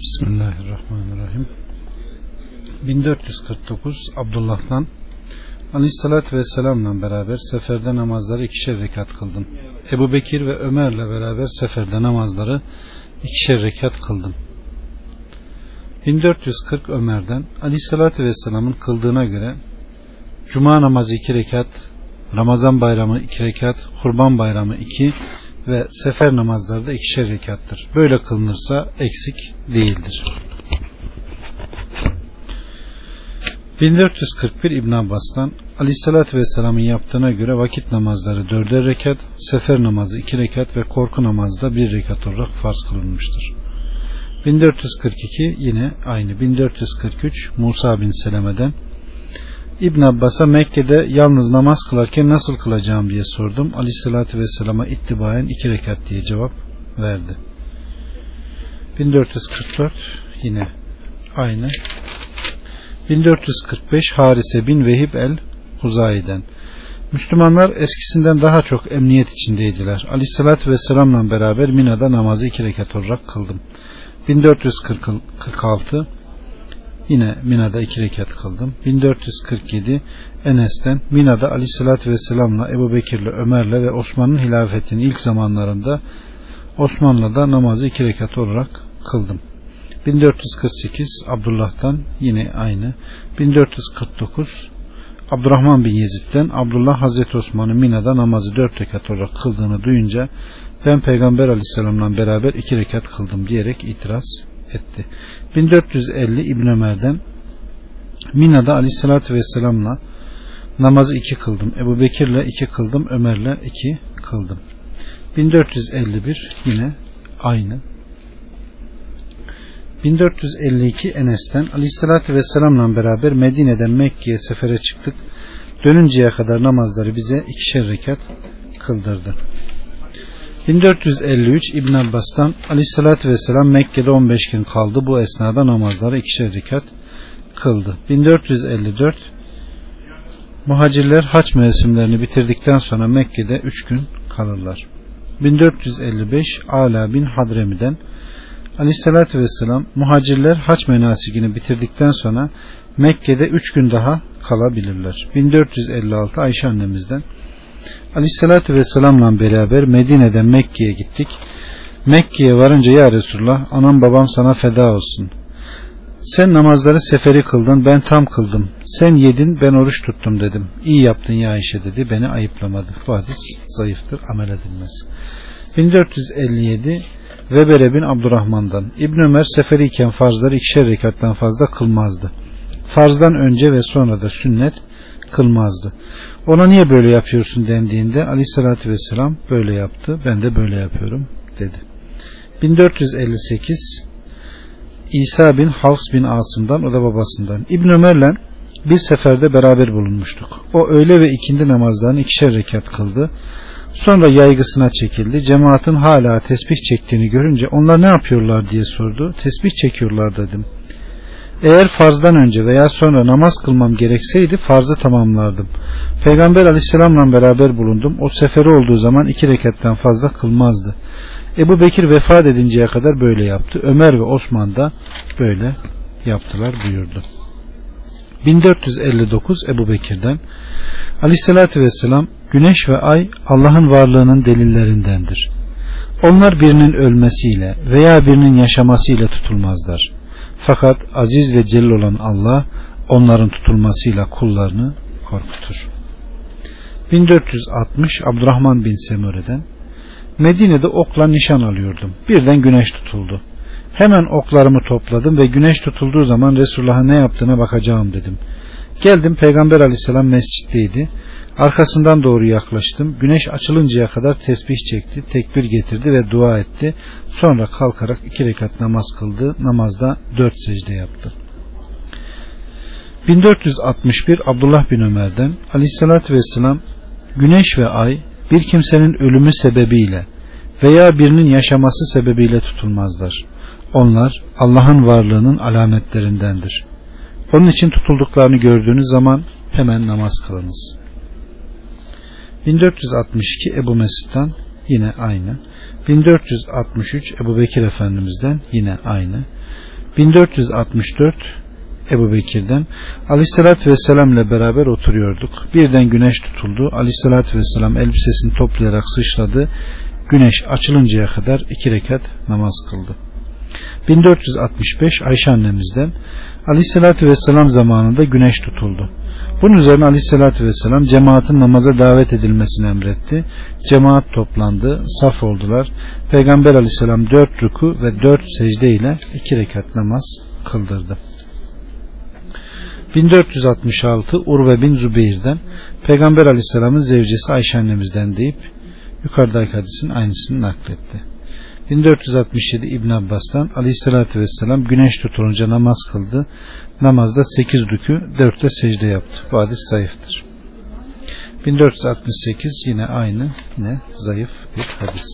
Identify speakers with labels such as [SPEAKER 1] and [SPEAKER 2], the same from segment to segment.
[SPEAKER 1] Bismillahirrahmanirrahim. 1449 Abdullah'tan Aleyhissalatü Vesselam'la beraber seferde namazları ikişer rekat kıldım. Ebu Bekir ve Ömer'le beraber seferde namazları ikişer rekat kıldım. 1440 Ömer'den Aleyhissalatü Vesselam'ın kıldığına göre Cuma namazı iki rekat, Ramazan bayramı iki rekat, Kurban bayramı iki ve sefer namazları da ikişer rekattır. Böyle kılınırsa eksik değildir. 1441 İbn Abbas'tan Aleyhisselatü Vesselam'ın yaptığına göre vakit namazları dörder rekat, sefer namazı iki rekat ve korku namazı da bir rekat olarak farz kılınmıştır. 1442 yine aynı. 1443 Musa bin Seleme'den İbn Abbas'a Mekke'de yalnız namaz kılarken nasıl kılacağım diye sordum. Aleyhissalatü Vesselam'a ittibayen iki rekat diye cevap verdi. 1444 yine aynı. 1445 Harise bin Vehib el Huzayi'den Müslümanlar eskisinden daha çok emniyet içindeydiler. Aleyhissalatü Vesselam'la beraber Mina'da namazı iki rekat olarak kıldım. 1446 Yine Mina'da iki rekat kıldım. 1447 Enes'ten Mina'da Aleyhisselatü Vesselam'la Ebu Bekir'le Ömer'le ve Osman'ın hilafetinin ilk zamanlarında Osman'la da namazı iki rekat olarak kıldım. 1448 Abdullah'tan yine aynı. 1449 Abdurrahman bin Yezid'den Abdullah Hazreti Osman'ın Mina'da namazı dört rekat olarak kıldığını duyunca ben Peygamber Aleyhisselam'la beraber iki rekat kıldım diyerek itiraz etti. 1450 İbn Ömer'den Mina'da Aleyhisselatü Vesselam'la namazı iki kıldım. Ebu Bekir'le iki kıldım. Ömer'le iki kıldım. 1451 yine aynı. 1452 Enes'ten Aleyhisselatü Vesselam'la beraber Medine'den Mekke'ye sefere çıktık. Dönünceye kadar namazları bize ikişer rekat kıldırdı. 1453 İbn Abbas'tan Aleyhisselatü Vesselam Mekke'de 15 gün kaldı. Bu esnada namazları ikişer rekat kıldı. 1454 Muhacirler haç mevsimlerini bitirdikten sonra Mekke'de 3 gün kalırlar. 1455 Ala bin Hadremi'den Aleyhisselatü Vesselam muhacirler haç menasigini bitirdikten sonra Mekke'de 3 gün daha kalabilirler. 1456 Ayşe annemizden Aleyhisselatü Vesselam'la beraber Medine'den Mekke'ye gittik. Mekke'ye varınca ya Resulullah anam babam sana feda olsun. Sen namazları seferi kıldın ben tam kıldım. Sen yedin ben oruç tuttum dedim. İyi yaptın ya Ayşe dedi beni ayıplamadı. Bu hadis zayıftır amel edilmez. 1457 Vebere bin Abdurrahman'dan İbn Ömer seferiyken farzları ikişer rekattan fazla kılmazdı. Farzdan önce ve sonra da sünnet kılmazdı. Ona niye böyle yapıyorsun dendiğinde aleyhissalatü vesselam böyle yaptı ben de böyle yapıyorum dedi. 1458 İsa bin Hafs bin Asım'dan o da babasından. İbn Ömer'le bir seferde beraber bulunmuştuk. O öğle ve ikindi namazlarını ikişer rekat kıldı. Sonra yaygısına çekildi. Cemaatin hala tesbih çektiğini görünce onlar ne yapıyorlar diye sordu. Tesbih çekiyorlar dedim. Eğer farzdan önce veya sonra namaz kılmam gerekseydi farzı tamamlardım. Peygamber aleyhisselamla beraber bulundum. O seferi olduğu zaman iki reketten fazla kılmazdı. Ebu Bekir vefat edinceye kadar böyle yaptı. Ömer ve Osman da böyle yaptılar buyurdu. 1459 Ebu Bekir'den Aleyhisselatü Vesselam Güneş ve ay Allah'ın varlığının delillerindendir. Onlar birinin ölmesiyle veya birinin yaşamasıyla tutulmazlar. Fakat aziz ve celil olan Allah onların tutulmasıyla kullarını korkutur. 1460 Abdurrahman bin Semüre'den Medine'de okla nişan alıyordum. Birden güneş tutuldu. Hemen oklarımı topladım ve güneş tutulduğu zaman Resulullah'a ne yaptığına bakacağım dedim. Geldim Peygamber aleyhisselam mescitteydi. Arkasından doğru yaklaştım. Güneş açılıncaya kadar tesbih çekti, tekbir getirdi ve dua etti. Sonra kalkarak iki rekat namaz kıldı. Namazda dört secde yaptı. 1461 Abdullah bin Ömer'den Aleyhisselatü Vesselam Güneş ve ay bir kimsenin ölümü sebebiyle veya birinin yaşaması sebebiyle tutulmazlar. Onlar Allah'ın varlığının alametlerindendir. Onun için tutulduklarını gördüğünüz zaman hemen namaz kılınız. 1462 Ebu Mesud'dan yine aynı. 1463 Ebu Bekir Efendimiz'den yine aynı. 1464 Ebu Bekir'den Aleyhisselatü Vesselam ile beraber oturuyorduk. Birden güneş tutuldu. Aleyhisselatü Vesselam elbisesini toplayarak sıçradı. Güneş açılıncaya kadar iki rekat namaz kıldı. 1465 Ayşe annemizden Aleyhisselatü Vesselam zamanında güneş tutuldu. Bunun üzerine Aleyhisselatü Vesselam cemaatin namaza davet edilmesini emretti. Cemaat toplandı, saf oldular. Peygamber Aleyhisselam dört ruku ve dört secde ile iki rekat namaz kıldırdı. 1466 Urve bin Zübeyir'den Peygamber Aleyhisselam'ın zevcesi Ayşe annemizden deyip yukarıdaki hadisin aynısını nakletti. 1467 İbn Abbas'tan Aleyhisselatü Vesselam güneş tutulunca namaz kıldı. Namazda 8 rükü 4 de secde yaptı. Bu hadis zayıftır. 1468 yine aynı yine zayıf bir hadis.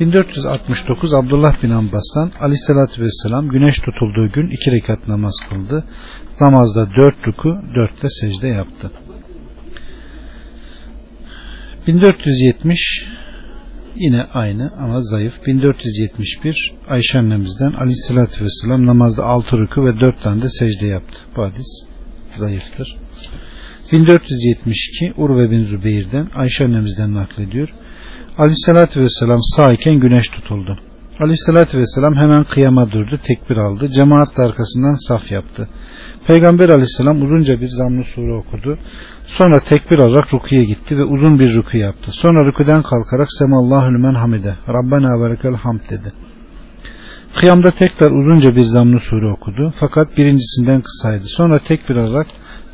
[SPEAKER 1] 1469 Abdullah bin Abbas'tan Aleyhisselatü Vesselam güneş tutulduğu gün iki rekat namaz kıldı. Namazda dört ruku, dörtte secde yaptı. 1470 yine aynı ama zayıf. 1471 Ayşe annemizden Aleyhisselatü Vesselam namazda altı ruku ve dört tane de secde yaptı. Bu hadis zayıftır. 1472 Urve bin Zübeyir'den Ayşe annemizden naklediyor. Aleyhissalatü vesselam sağ iken güneş tutuldu. Aleyhissalatü vesselam hemen kıyama durdu, tekbir aldı. Cemaat de arkasından saf yaptı. Peygamber aleyhisselam uzunca bir zamlı sure okudu. Sonra tekbir alarak rukuya gitti ve uzun bir ruku yaptı. Sonra rüküden kalkarak Semallahu lümen hamide. Rabbena verekel hamd dedi. Kıyamda tekrar uzunca bir zamlı sure okudu. Fakat birincisinden kısaydı. Sonra tekbir alarak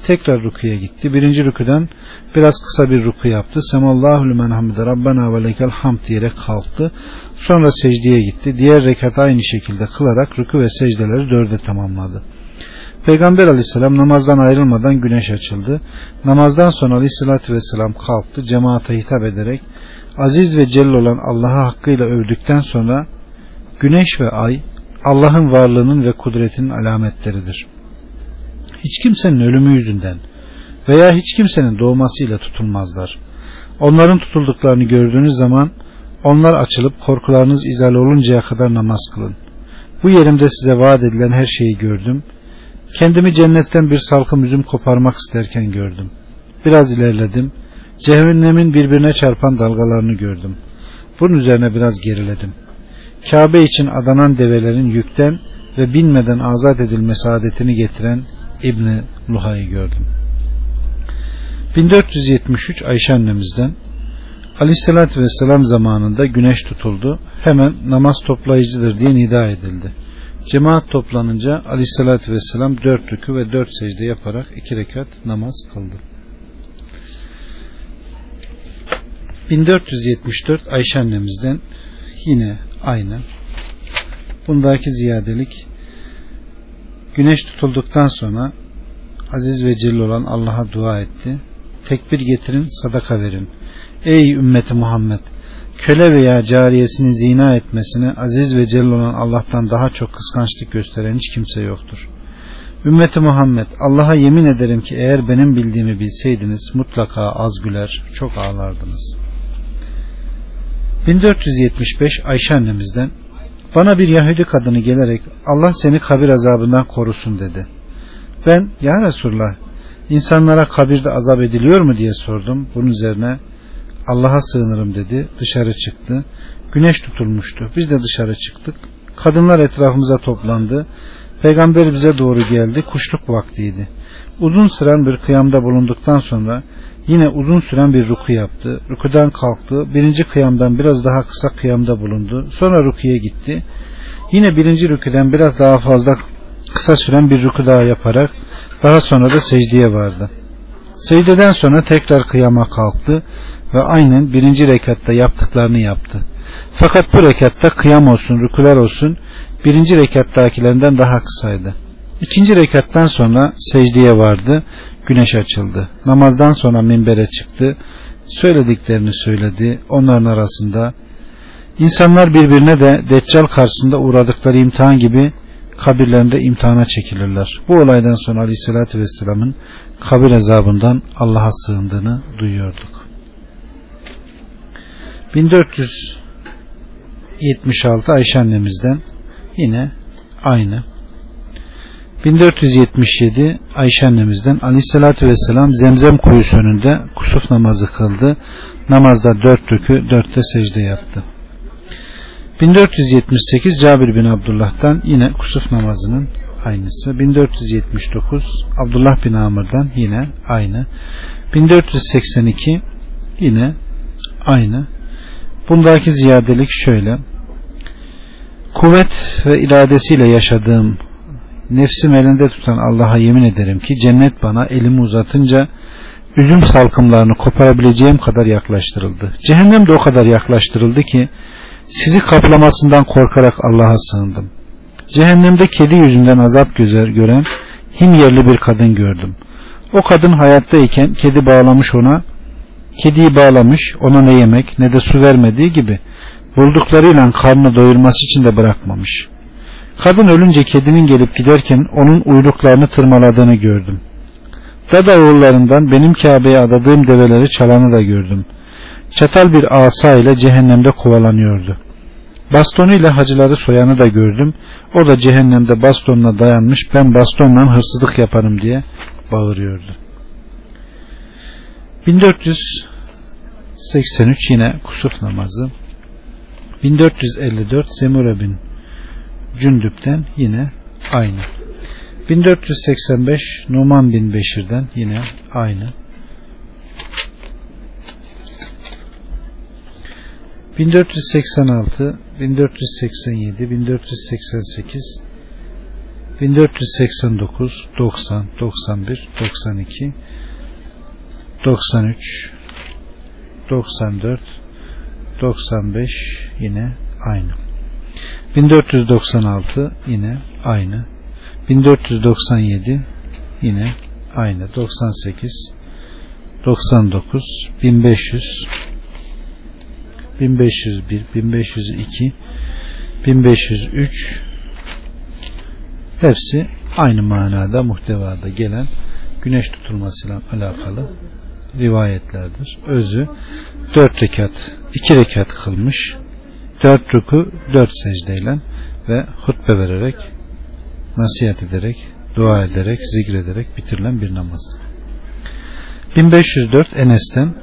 [SPEAKER 1] tekrar rukuya gitti. Birinci rüküden biraz kısa bir ruku yaptı. Semallahu lümen hamide Rabbena ve lekel hamd diyerek kalktı. Sonra secdeye gitti. Diğer rekat aynı şekilde kılarak ruku ve secdeleri dörde tamamladı. Peygamber aleyhisselam namazdan ayrılmadan güneş açıldı. Namazdan sonra aleyhissalatü vesselam kalktı. Cemaate hitap ederek aziz ve celil olan Allah'a hakkıyla övdükten sonra güneş ve ay Allah'ın varlığının ve kudretinin alametleridir hiç kimsenin ölümü yüzünden veya hiç kimsenin doğmasıyla tutulmazlar. Onların tutulduklarını gördüğünüz zaman onlar açılıp korkularınız izale oluncaya kadar namaz kılın. Bu yerimde size vaat edilen her şeyi gördüm. Kendimi cennetten bir salkım üzüm koparmak isterken gördüm. Biraz ilerledim. Cehennemin birbirine çarpan dalgalarını gördüm. Bunun üzerine biraz geriledim. Kabe için adanan develerin yükten ve binmeden azat edilmesi adetini getiren İbni Luha'yı gördüm. 1473 Ayşe annemizden Aleyhisselatü Vesselam zamanında güneş tutuldu. Hemen namaz toplayıcıdır diye nida edildi. Cemaat toplanınca Aleyhisselatü Vesselam dört rükü ve dört secde yaparak iki rekat namaz kıldı. 1474 Ayşe annemizden yine aynı. Bundaki ziyadelik Güneş tutulduktan sonra aziz ve celil olan Allah'a dua etti. Tekbir getirin, sadaka verin. Ey ümmeti Muhammed! Köle veya cariyesini zina etmesine aziz ve celil olan Allah'tan daha çok kıskançlık gösteren hiç kimse yoktur. Ümmeti Muhammed Allah'a yemin ederim ki eğer benim bildiğimi bilseydiniz mutlaka az güler, çok ağlardınız. 1475 Ayşe annemizden bana bir Yahudi kadını gelerek Allah seni kabir azabından korusun dedi. Ben ya Resulullah insanlara kabirde azap ediliyor mu diye sordum. Bunun üzerine Allah'a sığınırım dedi. Dışarı çıktı. Güneş tutulmuştu. Biz de dışarı çıktık. Kadınlar etrafımıza toplandı. Peygamber bize doğru geldi. Kuşluk vaktiydi. Uzun süren bir kıyamda bulunduktan sonra yine uzun süren bir ruku yaptı. Rukudan kalktı. Birinci kıyamdan biraz daha kısa kıyamda bulundu. Sonra rukuya gitti. Yine birinci rüküden biraz daha fazla kısa süren bir ruku daha yaparak daha sonra da secdeye vardı. Secdeden sonra tekrar kıyama kalktı ve aynen birinci rekatta yaptıklarını yaptı. Fakat bu rekatta kıyam olsun, rükular olsun birinci rekattakilerinden daha kısaydı. İkinci rekattan sonra secdeye vardı güneş açıldı. Namazdan sonra minbere çıktı. Söylediklerini söyledi. Onların arasında insanlar birbirine de Deccal karşısında uğradıkları imtihan gibi kabirlerinde imtihana çekilirler. Bu olaydan sonra Aleyhisselatü Vesselam'ın kabir azabından Allah'a sığındığını duyuyorduk. 1476 Ayşe annemizden yine aynı. 1477 Ayşe annemizden Aleyhisselatü Vesselam zemzem kuyusu önünde kusuf namazı kıldı. Namazda dört rükü dörtte secde yaptı. 1478 Cabir bin Abdullah'tan yine kusuf namazının aynısı. 1479 Abdullah bin Amr'dan yine aynı. 1482 yine aynı. Bundaki ziyadelik şöyle. Kuvvet ve iradesiyle yaşadığım nefsim elinde tutan Allah'a yemin ederim ki cennet bana elimi uzatınca üzüm salkımlarını koparabileceğim kadar yaklaştırıldı. Cehennem de o kadar yaklaştırıldı ki sizi kaplamasından korkarak Allah'a sığındım. Cehennemde kedi yüzünden azap gözer gören him yerli bir kadın gördüm. O kadın hayattayken kedi bağlamış ona, kediyi bağlamış ona ne yemek ne de su vermediği gibi bulduklarıyla karnını doyurması için de bırakmamış. Kadın ölünce kedinin gelip giderken onun uyluklarını tırmaladığını gördüm. Dada oğullarından benim Kabe'ye adadığım develeri çalanı da gördüm. Çatal bir asa ile cehennemde kovalanıyordu. Bastonuyla hacıları soyanı da gördüm. O da cehennemde bastonuna dayanmış ben bastonla hırsızlık yaparım diye bağırıyordu. 1483 yine kusuf namazı. 1454 Semure bin Cündüp'ten yine aynı. 1485 Numan bin Beşir'den yine aynı. 1486, 1487, 1488, 1489, 90, 91, 92, 93, 94, 95 yine aynı. 1496 yine aynı. 1497 yine aynı. 98 99 1500 1501 1502 1503 hepsi aynı manada muhtevada gelen güneş tutulmasıyla alakalı rivayetlerdir. Özü dört rekat, iki rekat kılmış, dört ruku, dört secdeyle ve hutbe vererek, nasihat ederek, dua ederek, zikrederek bitirilen bir namaz. 1504 Enes'ten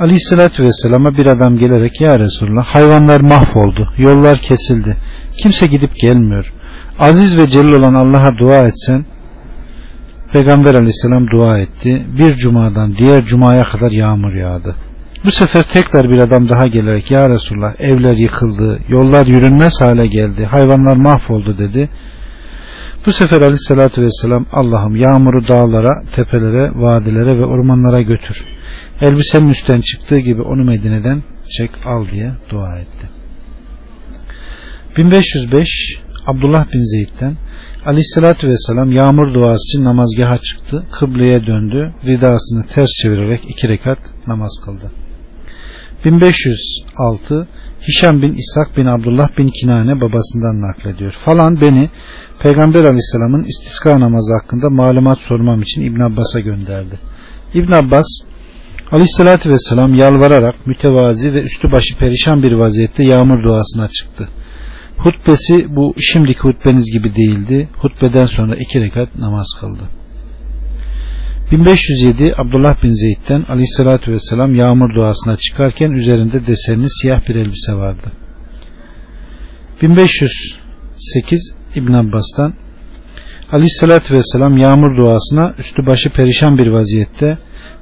[SPEAKER 1] Aleyhissalatü Vesselam'a bir adam gelerek Ya Resulullah hayvanlar mahvoldu, yollar kesildi, kimse gidip gelmiyor. Aziz ve celil olan Allah'a dua etsen Peygamber aleyhisselam dua etti. Bir cumadan diğer cumaya kadar yağmur yağdı. Bu sefer tekrar bir adam daha gelerek Ya Resulullah evler yıkıldı, yollar yürünmez hale geldi, hayvanlar mahvoldu dedi. Bu sefer aleyhissalatü vesselam Allah'ım yağmuru dağlara, tepelere, vadilere ve ormanlara götür. Elbisenin üstten çıktığı gibi onu Medine'den çek al diye dua etti. 1505 Abdullah bin Zeyd'den Aleyhissalatü Vesselam yağmur duası için namazgaha çıktı. Kıbleye döndü. Ridasını ters çevirerek iki rekat namaz kıldı. 1506 Hişam bin İshak bin Abdullah bin Kinane babasından naklediyor. Falan beni Peygamber Aleyhisselam'ın istiska namazı hakkında malumat sormam için İbn Abbas'a gönderdi. İbn Abbas Aleyhisselatü Vesselam yalvararak mütevazi ve üstü başı perişan bir vaziyette yağmur duasına çıktı. Hutbesi bu şimdiki hutbeniz gibi değildi. Hutbeden sonra iki rekat namaz kıldı. 1507 Abdullah bin Zeyd'den aleyhissalatü vesselam yağmur duasına çıkarken üzerinde desenli siyah bir elbise vardı. 1508 İbn Abbas'tan aleyhissalatü vesselam yağmur duasına üstü başı perişan bir vaziyette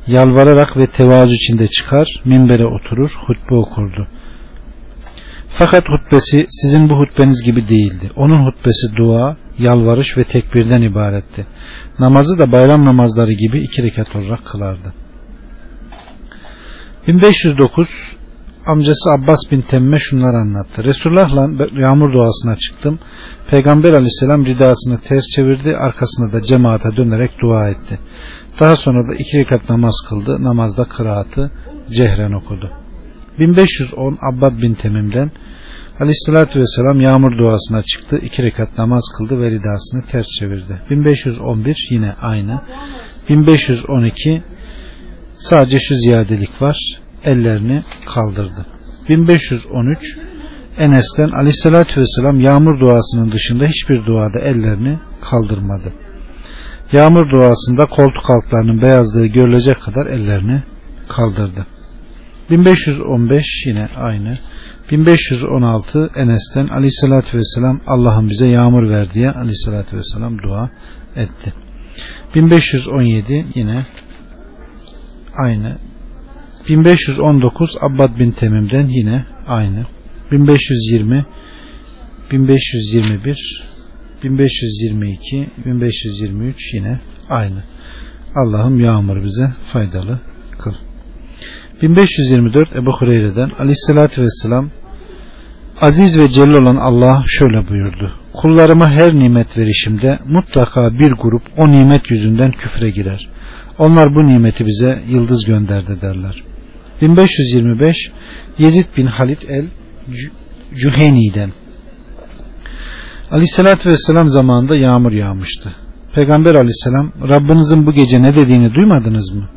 [SPEAKER 1] yalvararak ve tevazu içinde çıkar, minbere oturur, hutbe okurdu. Fakat hutbesi sizin bu hutbeniz gibi değildi. Onun hutbesi dua, yalvarış ve tekbirden ibaretti. Namazı da bayram namazları gibi iki rekat olarak kılardı. 1509 amcası Abbas bin Temme şunları anlattı. Resulullah'la yağmur duasına çıktım. Peygamber aleyhisselam ridasını ters çevirdi. Arkasında da cemaate dönerek dua etti. Daha sonra da iki rekat namaz kıldı. Namazda kıraatı cehren okudu. 1510 Abbad bin Temim'den Aleyhissalatü Vesselam yağmur duasına çıktı. iki rekat namaz kıldı ve ridasını ters çevirdi. 1511 yine aynı. 1512 sadece şu ziyadelik var. Ellerini kaldırdı. 1513 Enes'ten aleyhissalatü vesselam yağmur duasının dışında hiçbir duada ellerini kaldırmadı. Yağmur duasında koltuk altlarının beyazlığı görülecek kadar ellerini kaldırdı. 1515 yine aynı. 1516 Enes'ten aleyhissalatü vesselam Allah'ım bize yağmur ver diye aleyhissalatü vesselam dua etti. 1517 yine aynı. 1519 Abbad bin Temim'den yine aynı. 1520 1521 1522 1523 yine aynı. Allah'ım yağmur bize faydalı. 1524 Ebu Hureyre'den Aleyhisselatü Vesselam Aziz ve celil olan Allah şöyle buyurdu. Kullarıma her nimet verişimde mutlaka bir grup o nimet yüzünden küfre girer. Onlar bu nimeti bize yıldız gönderdi derler. 1525 Yezid bin Halit el Cüheni'den Aleyhisselatü Vesselam zamanında yağmur yağmıştı. Peygamber Aleyhisselam Rabbinizin bu gece ne dediğini duymadınız mı?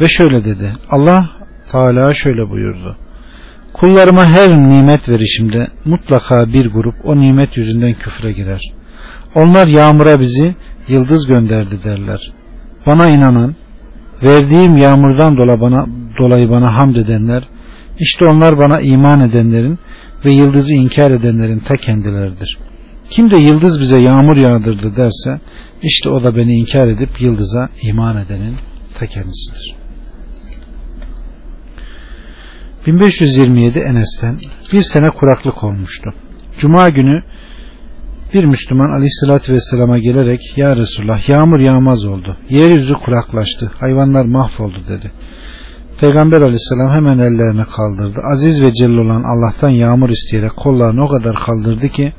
[SPEAKER 1] Ve şöyle dedi. Allah Teala şöyle buyurdu. Kullarıma her nimet verişimde mutlaka bir grup o nimet yüzünden küfre girer. Onlar yağmura bizi yıldız gönderdi derler. Bana inanan, verdiğim yağmurdan dolayı bana, dolayı bana hamd edenler, işte onlar bana iman edenlerin ve yıldızı inkar edenlerin ta kendileridir. Kim de yıldız bize yağmur yağdırdı derse, işte o da beni inkar edip yıldıza iman edenin ta kendisidir. 1527 Enes'ten bir sene kuraklık olmuştu. Cuma günü bir Müslüman aleyhissalatü vesselama gelerek Ya Resulullah yağmur yağmaz oldu. Yeryüzü kuraklaştı. Hayvanlar mahvoldu dedi. Peygamber aleyhisselam hemen ellerini kaldırdı. Aziz ve celil olan Allah'tan yağmur isteyerek kollarını o kadar kaldırdı ki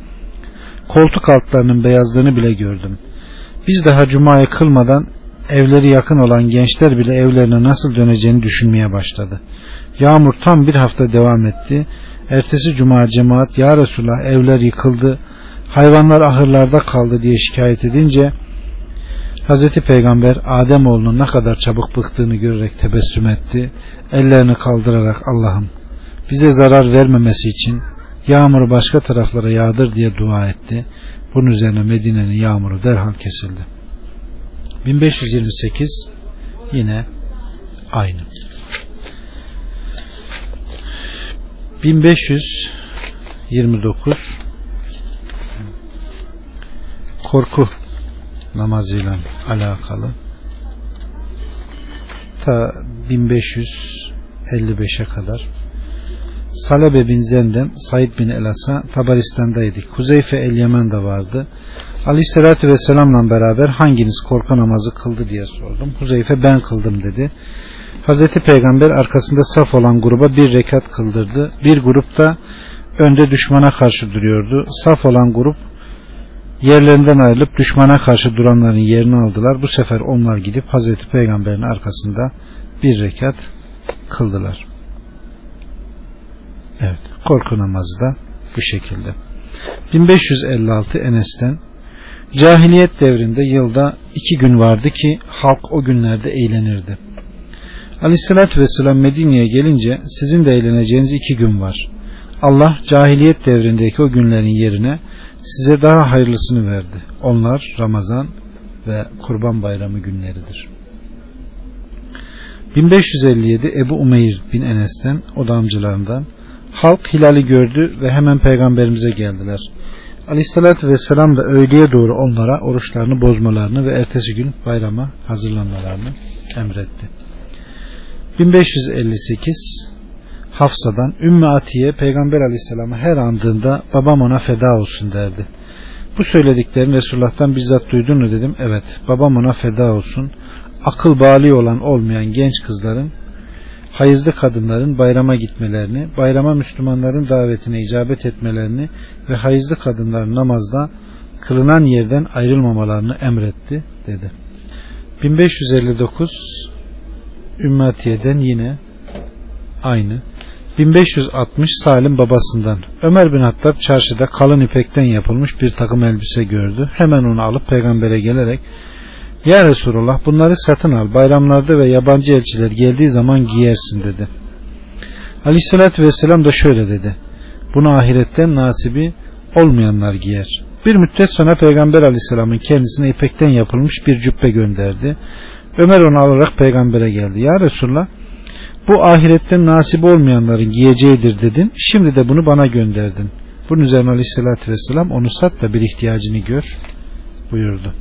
[SPEAKER 1] koltuk altlarının beyazlığını bile gördüm. Biz daha cumayı kılmadan evleri yakın olan gençler bile evlerine nasıl döneceğini düşünmeye başladı. Yağmur tam bir hafta devam etti. Ertesi cuma cemaat ya Resulallah evler yıkıldı, hayvanlar ahırlarda kaldı diye şikayet edince Hazreti Peygamber Adem oğlunun ne kadar çabuk bıktığını görerek tebessüm etti. Ellerini kaldırarak Allah'ım bize zarar vermemesi için yağmuru başka taraflara yağdır diye dua etti. Bunun üzerine Medine'nin yağmuru derhal kesildi. 1528 yine aynı. 1529 korku namazıyla alakalı ta 1555'e kadar Salebe bin Zendem, Said bin Elas'a Tabaristan'daydık. Kuzeyfe el Yemen de vardı. Aleyhissalatü Vesselam'la beraber hanginiz korku namazı kıldı diye sordum. Huzeyfe ben kıldım dedi. Hazreti Peygamber arkasında saf olan gruba bir rekat kıldırdı. Bir grup da önde düşmana karşı duruyordu. Saf olan grup yerlerinden ayrılıp düşmana karşı duranların yerini aldılar. Bu sefer onlar gidip Hazreti Peygamber'in arkasında bir rekat kıldılar. Evet, korku namazı da bu şekilde. 1556 Enes'ten Cahiliyet devrinde yılda iki gün vardı ki halk o günlerde eğlenirdi. Aleyhissalatü vesselam Medine'ye gelince sizin de eğleneceğiniz iki gün var. Allah cahiliyet devrindeki o günlerin yerine size daha hayırlısını verdi. Onlar Ramazan ve Kurban Bayramı günleridir. 1557 Ebu Umeyr bin Enes'ten o da amcalarından halk hilali gördü ve hemen peygamberimize geldiler. Aleyhissalatü vesselam da öğleye doğru onlara oruçlarını bozmalarını ve ertesi gün bayrama hazırlanmalarını emretti. 1558 Hafsa'dan Ümmü Atiye Peygamber Aleyhisselam'ı her andığında babam ona feda olsun derdi. Bu söylediklerini Resulullah'tan bizzat duydun mu dedim. Evet babam ona feda olsun. Akıl bali olan olmayan genç kızların hayızlı kadınların bayrama gitmelerini, bayrama Müslümanların davetine icabet etmelerini ve hayızlı kadınların namazda kılınan yerden ayrılmamalarını emretti dedi. 1559 Ümmetiye'den yine aynı. 1560 Salim babasından Ömer bin Hattab çarşıda kalın ipekten yapılmış bir takım elbise gördü. Hemen onu alıp peygambere gelerek ya Resulullah bunları satın al bayramlarda ve yabancı elçiler geldiği zaman giyersin dedi. Aleyhissalatü vesselam da şöyle dedi. Bunu ahiretten nasibi olmayanlar giyer. Bir müddet sonra Peygamber aleyhisselamın kendisine ipekten yapılmış bir cübbe gönderdi. Ömer onu alarak peygambere geldi. Ya Resulallah bu ahiretten nasip olmayanların giyeceğidir dedin. Şimdi de bunu bana gönderdin. Bunun üzerine aleyhissalatü vesselam onu sat da bir ihtiyacını gör buyurdu.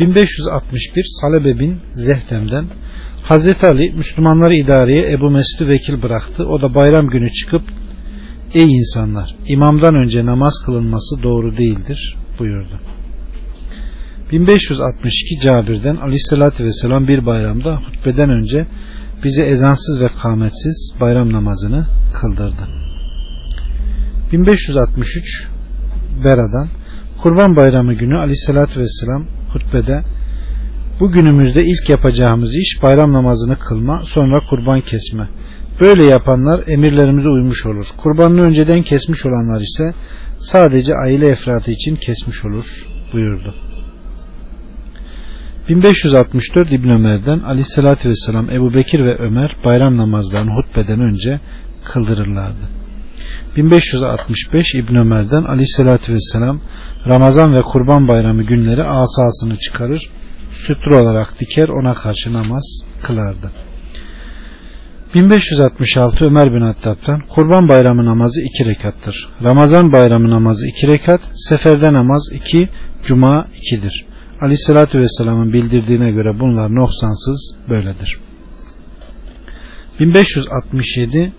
[SPEAKER 1] 1561 Salebe bin Zehtem'den Hazreti Ali Müslümanları idareye Ebu Mesud'u vekil bıraktı. O da bayram günü çıkıp Ey insanlar imamdan önce namaz kılınması doğru değildir buyurdu. 1562 Cabir'den Aleyhisselatü Vesselam bir bayramda hutbeden önce bize ezansız ve kametsiz bayram namazını kıldırdı. 1563 Bera'dan Kurban Bayramı günü Aleyhisselatü Vesselam hutbede bu günümüzde ilk yapacağımız iş bayram namazını kılma sonra kurban kesme. Böyle yapanlar emirlerimize uymuş olur. Kurbanını önceden kesmiş olanlar ise sadece aile efratı için kesmiş olur buyurdu. 1564 İbn Ömer'den Ali sallallahu aleyhi ve sellem Ebu Bekir ve Ömer bayram namazlarını hutbeden önce kıldırırlardı. 1565 İbn Ömer'den Ali sallallahu aleyhi ve sellem Ramazan ve Kurban Bayramı günleri asasını çıkarır, sütre olarak diker ona karşı namaz kılardı. 1566 Ömer bin Hattab'dan Kurban Bayramı namazı iki rekattır. Ramazan Bayramı namazı iki rekat, seferde namaz iki, cuma ikidir. Aleyhissalatü Vesselam'ın bildirdiğine göre bunlar noksansız böyledir. 1567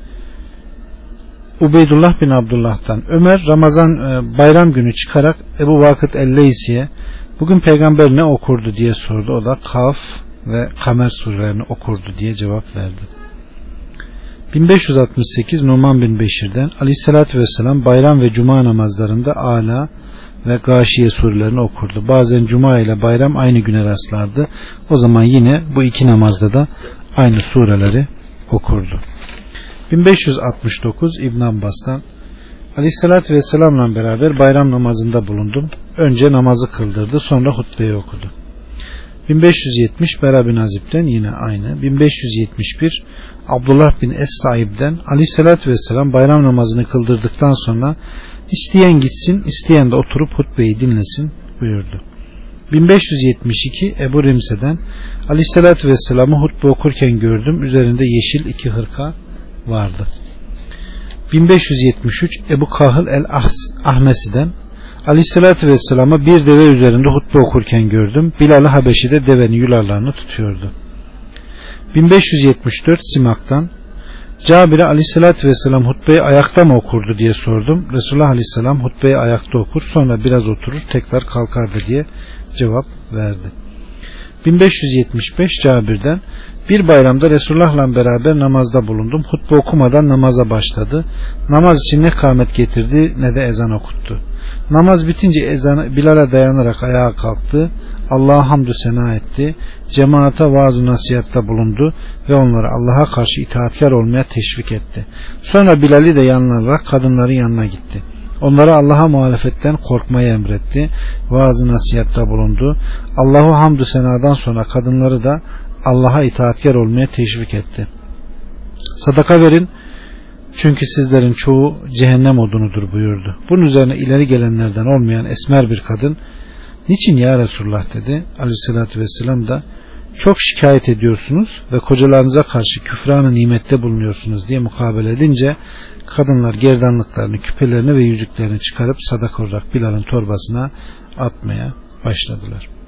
[SPEAKER 1] Ubeydullah bin Abdullah'tan Ömer Ramazan e, bayram günü çıkarak Ebu Vakıt Elleysi'ye bugün peygamber ne okurdu diye sordu. O da Kaf ve Kamer surelerini okurdu diye cevap verdi. 1568 Numan bin Beşir'den Aleyhisselatü Vesselam bayram ve cuma namazlarında Ala ve Gâşiye surelerini okurdu. Bazen cuma ile bayram aynı güne rastlardı. O zaman yine bu iki namazda da aynı sureleri okurdu. 1569 İbn Abbas'tan Aleyhisselatü Vesselam'la beraber bayram namazında bulundum. Önce namazı kıldırdı sonra hutbeyi okudu. 1570 Bera bin yine aynı. 1571 Abdullah bin Es-Saib'den Aleyhisselatü Vesselam bayram namazını kıldırdıktan sonra isteyen gitsin, isteyen de oturup hutbeyi dinlesin buyurdu. 1572 Ebu Rimse'den Aleyhisselatü Vesselam'ı hutbe okurken gördüm. Üzerinde yeşil iki hırka vardı. 1573 Ebu Kahıl el Ahmesi'den Aleyhisselatü Vesselam'ı bir deve üzerinde hutbe okurken gördüm. Bilal-i Habeşi de devenin yularlarını tutuyordu. 1574 Simak'tan Cabir'e aleyhissalatü vesselam hutbeyi ayakta mı okurdu diye sordum. Resulullah aleyhisselam hutbeyi ayakta okur sonra biraz oturur tekrar kalkardı diye cevap verdi. 1575 Cabir'den bir bayramda Resulullah'la beraber namazda bulundum. Hutbe okumadan namaza başladı. Namaz için ne kâmet getirdi ne de ezan okuttu. Namaz bitince ezanı Bilal'e dayanarak ayağa kalktı. Allah'a hamdü sena etti. Cemaate vaaz nasihatta bulundu ve onları Allah'a karşı itaatkar olmaya teşvik etti. Sonra Bilal'i de yanlanarak kadınların yanına gitti. Onlara Allah'a muhalefetten korkmayı emretti. Vaaz nasihatta bulundu. Allah'u hamdü senadan sonra kadınları da Allah'a itaatkar olmaya teşvik etti. Sadaka verin çünkü sizlerin çoğu cehennem odunudur buyurdu. Bunun üzerine ileri gelenlerden olmayan esmer bir kadın niçin ya Resulullah dedi. Aleyhissalatü vesselam da çok şikayet ediyorsunuz ve kocalarınıza karşı küfranı nimette bulunuyorsunuz diye mukabele edince kadınlar gerdanlıklarını, küpelerini ve yüzüklerini çıkarıp sadaka olarak Bilal'ın torbasına atmaya başladılar.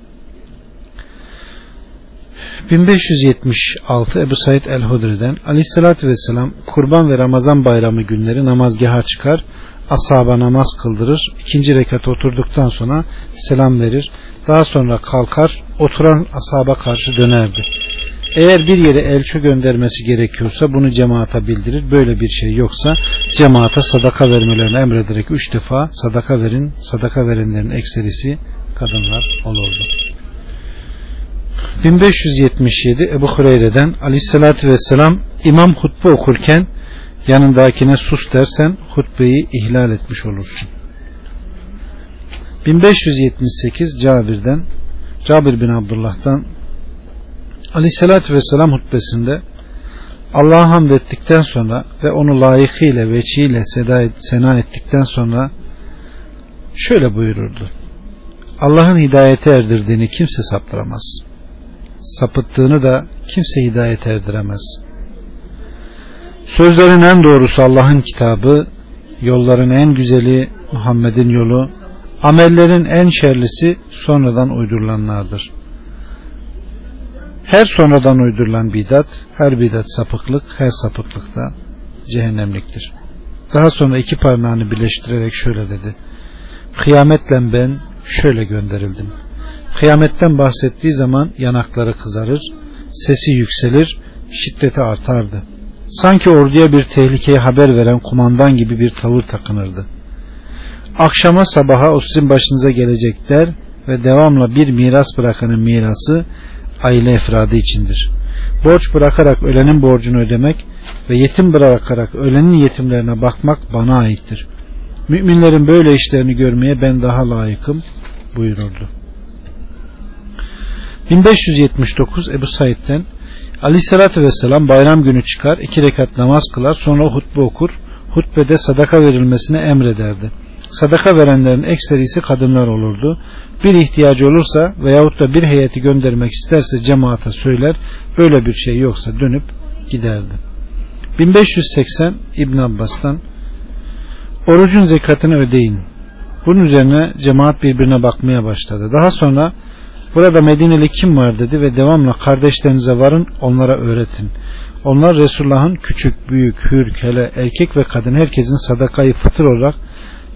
[SPEAKER 1] 1576 Ebu Said el-Hudri'den Aleyhisselatü Vesselam kurban ve Ramazan bayramı günleri namazgaha çıkar ashaba namaz kıldırır ikinci rekat oturduktan sonra selam verir daha sonra kalkar oturan ashaba karşı dönerdi. Eğer bir yere elçi göndermesi gerekiyorsa bunu cemaata bildirir. Böyle bir şey yoksa cemaata sadaka vermelerini emrederek üç defa sadaka verin. Sadaka verenlerin ekserisi kadınlar olurdu 1577 Ebu Hureyre'den Aleyhisselatü Vesselam imam hutbe okurken yanındakine sus dersen hutbeyi ihlal etmiş olursun. 1578 Cabir'den Cabir bin Abdullah'tan Aleyhisselatü Vesselam hutbesinde Allah'a hamd ettikten sonra ve onu layıkıyla veçiyle sena ettikten sonra şöyle buyururdu. Allah'ın hidayete erdirdiğini kimse saptıramaz. Sapıttığını da kimse hidayete erdiremez. Sözlerin en doğrusu Allah'ın kitabı, yolların en güzeli Muhammed'in yolu, amellerin en şerlisi sonradan uydurulanlardır. Her sonradan uydurulan bidat, her bidat sapıklık, her sapıklık da cehennemliktir. Daha sonra iki parmağını birleştirerek şöyle dedi. Kıyametle ben şöyle gönderildim. Kıyametten bahsettiği zaman yanakları kızarır, sesi yükselir, şiddeti artardı. Sanki orduya bir tehlikeye haber veren kumandan gibi bir tavır takınırdı. Akşama sabaha o sizin başınıza gelecek der ve devamla bir miras bırakanın mirası aile efradı içindir. Borç bırakarak ölenin borcunu ödemek ve yetim bırakarak ölenin yetimlerine bakmak bana aittir. Müminlerin böyle işlerini görmeye ben daha layıkım buyururdu. 1579 Ebu Said'den Aleyhissalatü Vesselam bayram günü çıkar, iki rekat namaz kılar, sonra hutbe okur, hutbede sadaka verilmesini emrederdi. Sadaka verenlerin ekserisi kadınlar olurdu. Bir ihtiyacı olursa veyahut da bir heyeti göndermek isterse cemaate söyler, böyle bir şey yoksa dönüp giderdi. 1580 İbn Abbas'tan Orucun zekatını ödeyin. Bunun üzerine cemaat birbirine bakmaya başladı. Daha sonra burada Medineli kim var dedi ve devamla kardeşlerinize varın onlara öğretin. Onlar Resulullah'ın küçük, büyük, hür, kele, erkek ve kadın herkesin sadakayı fıtır olarak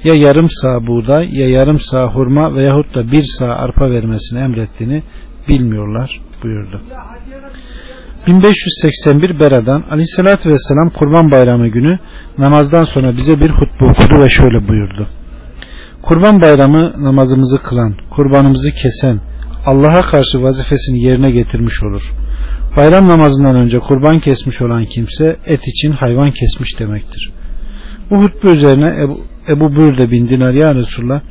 [SPEAKER 1] ya yarım sağ buğday ya yarım sağ hurma veyahut da bir sağ arpa vermesini emrettiğini bilmiyorlar buyurdu. 1581 Bera'dan Aleyhisselatü Vesselam Kurban Bayramı günü namazdan sonra bize bir hutbe okudu ve şöyle buyurdu. Kurban Bayramı namazımızı kılan, kurbanımızı kesen, Allah'a karşı vazifesini yerine getirmiş olur. Bayram namazından önce kurban kesmiş olan kimse et için hayvan kesmiş demektir. Bu hutbe üzerine Ebu, Ebu Bürde bin Dinar ya Resulullah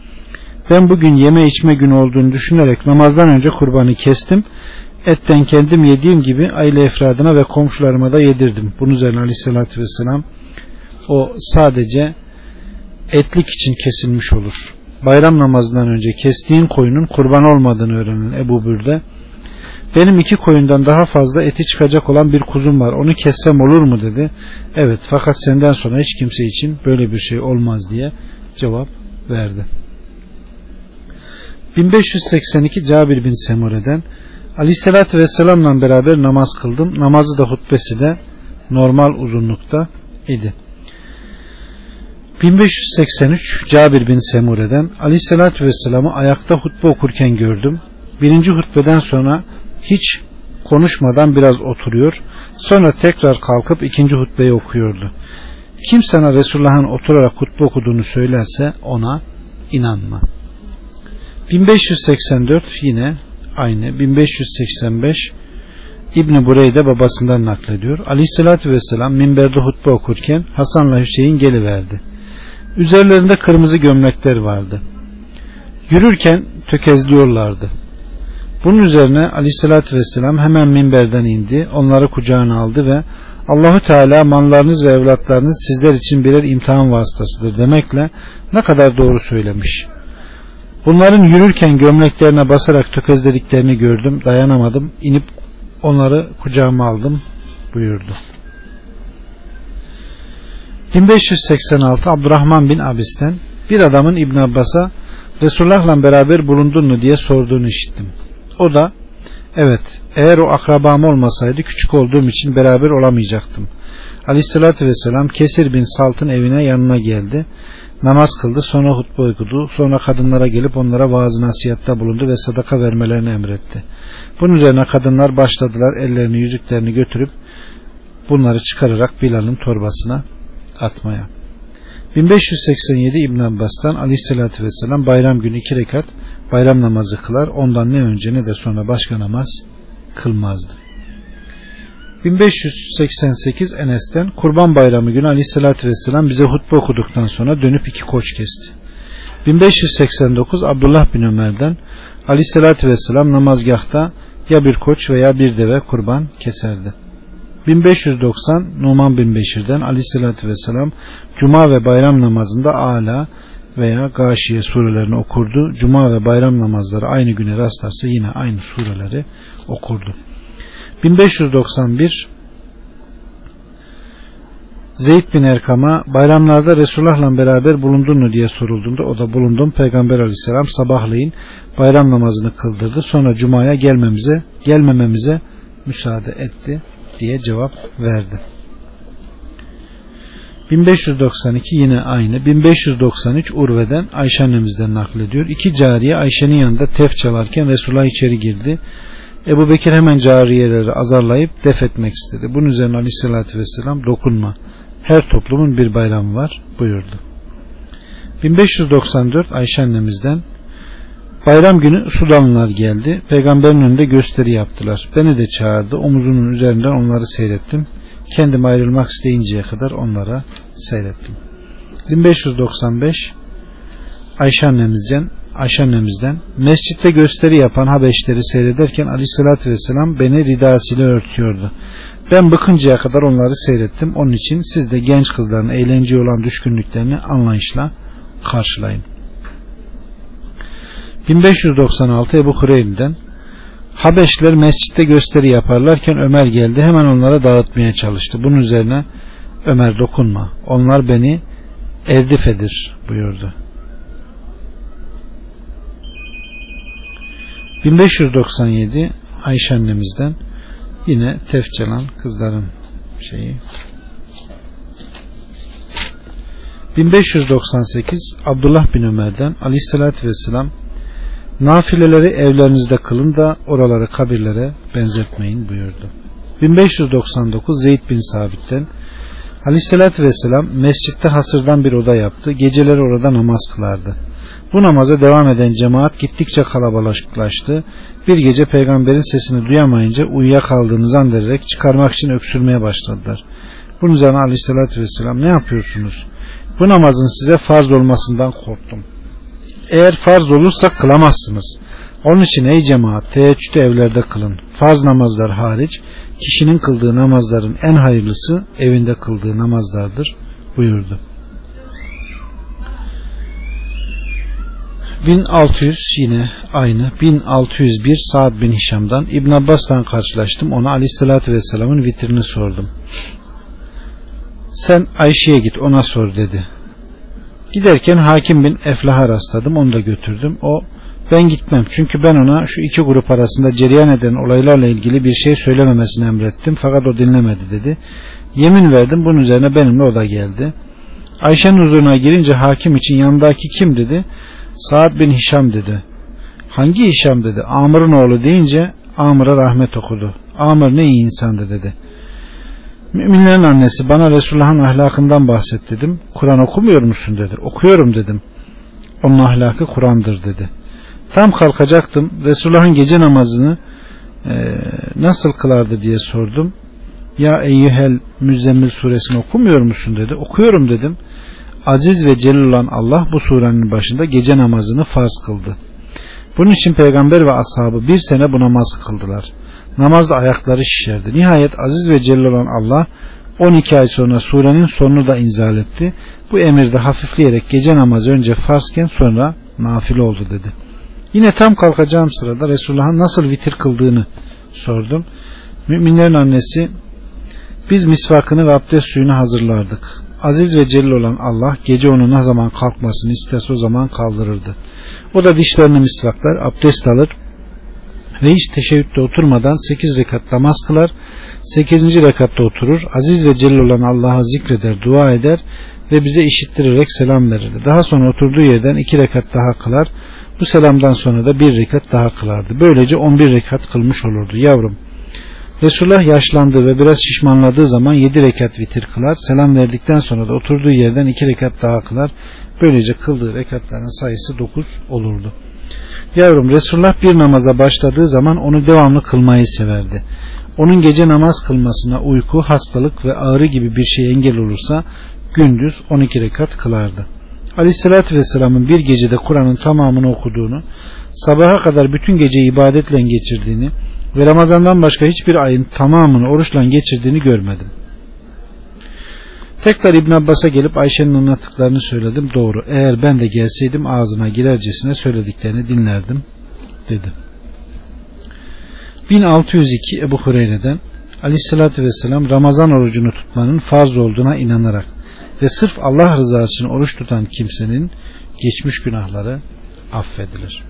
[SPEAKER 1] ben bugün yeme içme günü olduğunu düşünerek namazdan önce kurbanı kestim etten kendim yediğim gibi aile efradına ve komşularıma da yedirdim. Bunun üzerine aleyhissalatü vesselam o sadece etlik için kesilmiş olur. Bayram namazından önce kestiğin koyunun kurban olmadığını öğrenen Ebu Bürde benim iki koyundan daha fazla eti çıkacak olan bir kuzum var onu kessem olur mu dedi. Evet fakat senden sonra hiç kimse için böyle bir şey olmaz diye cevap verdi. 1582 Cabir bin Semure'den Aleyhisselatü Vesselam'la beraber namaz kıldım. Namazı da hutbesi de normal uzunlukta idi. 1583 Cabir bin Semure'den Aleyhisselatü Vesselam'ı ayakta hutbe okurken gördüm. Birinci hutbeden sonra hiç konuşmadan biraz oturuyor. Sonra tekrar kalkıp ikinci hutbeyi okuyordu. Kim sana Resulullah'ın oturarak hutbe okuduğunu söylerse ona inanma. 1584 yine aynı 1585 İbni Bureyde babasından naklediyor. Aleyhissalatü vesselam minberde hutbe okurken Hasan'la Hüseyin geliverdi. Üzerlerinde kırmızı gömlekler vardı. Yürürken tökezliyorlardı. Bunun üzerine Aleyhissalatü vesselam hemen minberden indi, onları kucağına aldı ve Allahu Teala mallarınız ve evlatlarınız sizler için birer imtihan vasıtasıdır demekle ne kadar doğru söylemiş. Bunların yürürken gömleklerine basarak tökezlediklerini gördüm. Dayanamadım. İnip onları kucağıma aldım buyurdu. 1586 Abdurrahman bin Abis'ten bir adamın İbn Abbas'a Resulullah'la beraber bulundun mu diye sorduğunu işittim. O da evet eğer o akrabam olmasaydı küçük olduğum için beraber olamayacaktım. Aleyhissalatü vesselam Kesir bin Salt'ın evine yanına geldi namaz kıldı sonra hutbe okudu sonra kadınlara gelip onlara vaaz nasihatta bulundu ve sadaka vermelerini emretti bunun üzerine kadınlar başladılar ellerini yüzüklerini götürüp bunları çıkararak Bilal'ın torbasına atmaya 1587 İbn Abbas'tan aleyhissalatü vesselam bayram günü iki rekat bayram namazı kılar ondan ne önce ne de sonra başka namaz kılmazdı 1588 Enes'ten Kurban Bayramı günü Aleyhisselatü Vesselam bize hutbe okuduktan sonra dönüp iki koç kesti. 1589 Abdullah bin Ömer'den Aleyhisselatü Vesselam namazgahta ya bir koç veya bir deve kurban keserdi. 1590 Numan bin Beşir'den aleyhissalatü vesselam Cuma ve bayram namazında Ala veya Gâşiye surelerini okurdu. Cuma ve bayram namazları aynı güne rastlarsa yine aynı sureleri okurdu. 1591 Zeyd bin Erkam'a bayramlarda Resulullah'la beraber bulundun mu diye sorulduğunda o da bulundum. Peygamber aleyhisselam sabahleyin bayram namazını kıldırdı. Sonra cumaya gelmemize, gelmememize müsaade etti diye cevap verdi. 1592 yine aynı. 1593 Urve'den Ayşe annemizden naklediyor. İki cariye Ayşe'nin yanında tef çalarken Resulullah içeri girdi. Ebu Bekir hemen cariyeleri azarlayıp def etmek istedi. Bunun üzerine aleyhissalatü vesselam dokunma. Her toplumun bir bayramı var buyurdu. 1594 Ayşe annemizden Bayram günü Sudanlılar geldi. Peygamberin önünde gösteri yaptılar. Beni de çağırdı. Omuzunun üzerinden onları seyrettim. Kendim ayrılmak isteyinceye kadar onlara seyrettim. 1595 Ayşe annemizden Ayşe annemizden mescitte gösteri yapan Habeşleri seyrederken aleyhissalatü vesselam beni ridasıyla örtüyordu. Ben bıkıncaya kadar onları seyrettim. Onun için siz de genç kızların eğlenceye olan düşkünlüklerini anlayışla karşılayın. 1596 Ebu Hureyr'den Habeşler mescitte gösteri yaparlarken Ömer geldi hemen onlara dağıtmaya çalıştı. Bunun üzerine Ömer dokunma onlar beni erdifedir buyurdu. 1597 Ayşe annemizden yine tefçalan kızların şeyi 1598 Abdullah bin Ömer'den aleyhissalatü vesselam nafileleri evlerinizde kılın da oraları kabirlere benzetmeyin buyurdu. 1599 Zeyd bin Sabit'ten aleyhissalatü vesselam mescitte hasırdan bir oda yaptı. Geceleri orada namaz kılardı. Bu namaza devam eden cemaat gittikçe kalabalıklaştı. Bir gece peygamberin sesini duyamayınca uyuyakaldığını zannederek çıkarmak için öksürmeye başladılar. Bunun üzerine aleyhissalatü vesselam ne yapıyorsunuz? Bu namazın size farz olmasından korktum. Eğer farz olursa kılamazsınız. Onun için ey cemaat teheccüdü evlerde kılın. Farz namazlar hariç kişinin kıldığı namazların en hayırlısı evinde kıldığı namazlardır buyurdu. 1600 yine aynı 1601 Saad bin Hişam'dan İbn Abbas'tan karşılaştım ona aleyhissalatü vesselamın vitrini sordum sen Ayşe'ye git ona sor dedi giderken hakim bin Eflah'a rastladım onu da götürdüm o ben gitmem çünkü ben ona şu iki grup arasında cereyan eden olaylarla ilgili bir şey söylememesini emrettim fakat o dinlemedi dedi yemin verdim bunun üzerine benimle o da geldi Ayşe'nin huzuruna girince hakim için yanındaki kim dedi Saad bin Hişam dedi. Hangi Hişam dedi. Amr'ın oğlu deyince Amr'a rahmet okudu. Amr ne iyi insandı dedi. Müminlerin annesi bana Resulullah'ın ahlakından bahset dedim. Kur'an okumuyor musun dedi. Okuyorum dedim. Onun ahlakı Kur'an'dır dedi. Tam kalkacaktım. Resulullah'ın gece namazını e, nasıl kılardı diye sordum. Ya eyyühel müzzemmil suresini okumuyor musun dedi. Okuyorum dedim. Aziz ve celil olan Allah bu surenin başında gece namazını farz kıldı. Bunun için peygamber ve ashabı bir sene bu namazı kıldılar. Namazda ayakları şişerdi. Nihayet aziz ve celil olan Allah 12 ay sonra surenin sonunu da inzal etti. Bu emirde hafifleyerek gece namazı önce farzken sonra nafile oldu dedi. Yine tam kalkacağım sırada Resulullah'ın nasıl vitir kıldığını sordum. Müminlerin annesi biz misvakını ve abdest suyunu hazırlardık. Aziz ve celil olan Allah gece onun ne zaman kalkmasını isterse o zaman kaldırırdı. O da dişlerini misvaklar, abdest alır ve hiç teşebbütte oturmadan 8 rekat namaz kılar. 8. rekatta oturur. Aziz ve celil olan Allah'a zikreder, dua eder ve bize işittirerek selam verirdi. Daha sonra oturduğu yerden 2 rekat daha kılar. Bu selamdan sonra da bir rekat daha kılardı. Böylece 11 rekat kılmış olurdu. Yavrum Resulullah yaşlandığı ve biraz şişmanladığı zaman yedi rekat vitir kılar. Selam verdikten sonra da oturduğu yerden iki rekat daha kılar. Böylece kıldığı rekatların sayısı dokuz olurdu. Yavrum Resulullah bir namaza başladığı zaman onu devamlı kılmayı severdi. Onun gece namaz kılmasına uyku, hastalık ve ağrı gibi bir şey engel olursa gündüz 12 rekat kılardı. Aleyhissalatü Vesselam'ın bir gecede Kur'an'ın tamamını okuduğunu, sabaha kadar bütün gece ibadetle geçirdiğini, ve Ramazan'dan başka hiçbir ayın tamamını oruçla geçirdiğini görmedim. Tekrar İbn Abbas'a gelip Ayşe'nin anlattıklarını söyledim. Doğru. Eğer ben de gelseydim ağzına girercesine söylediklerini dinlerdim dedi. 1602 Ebu Hureyre'den Aleyhisselatü Vesselam Ramazan orucunu tutmanın farz olduğuna inanarak ve sırf Allah rızası için oruç tutan kimsenin geçmiş günahları affedilir.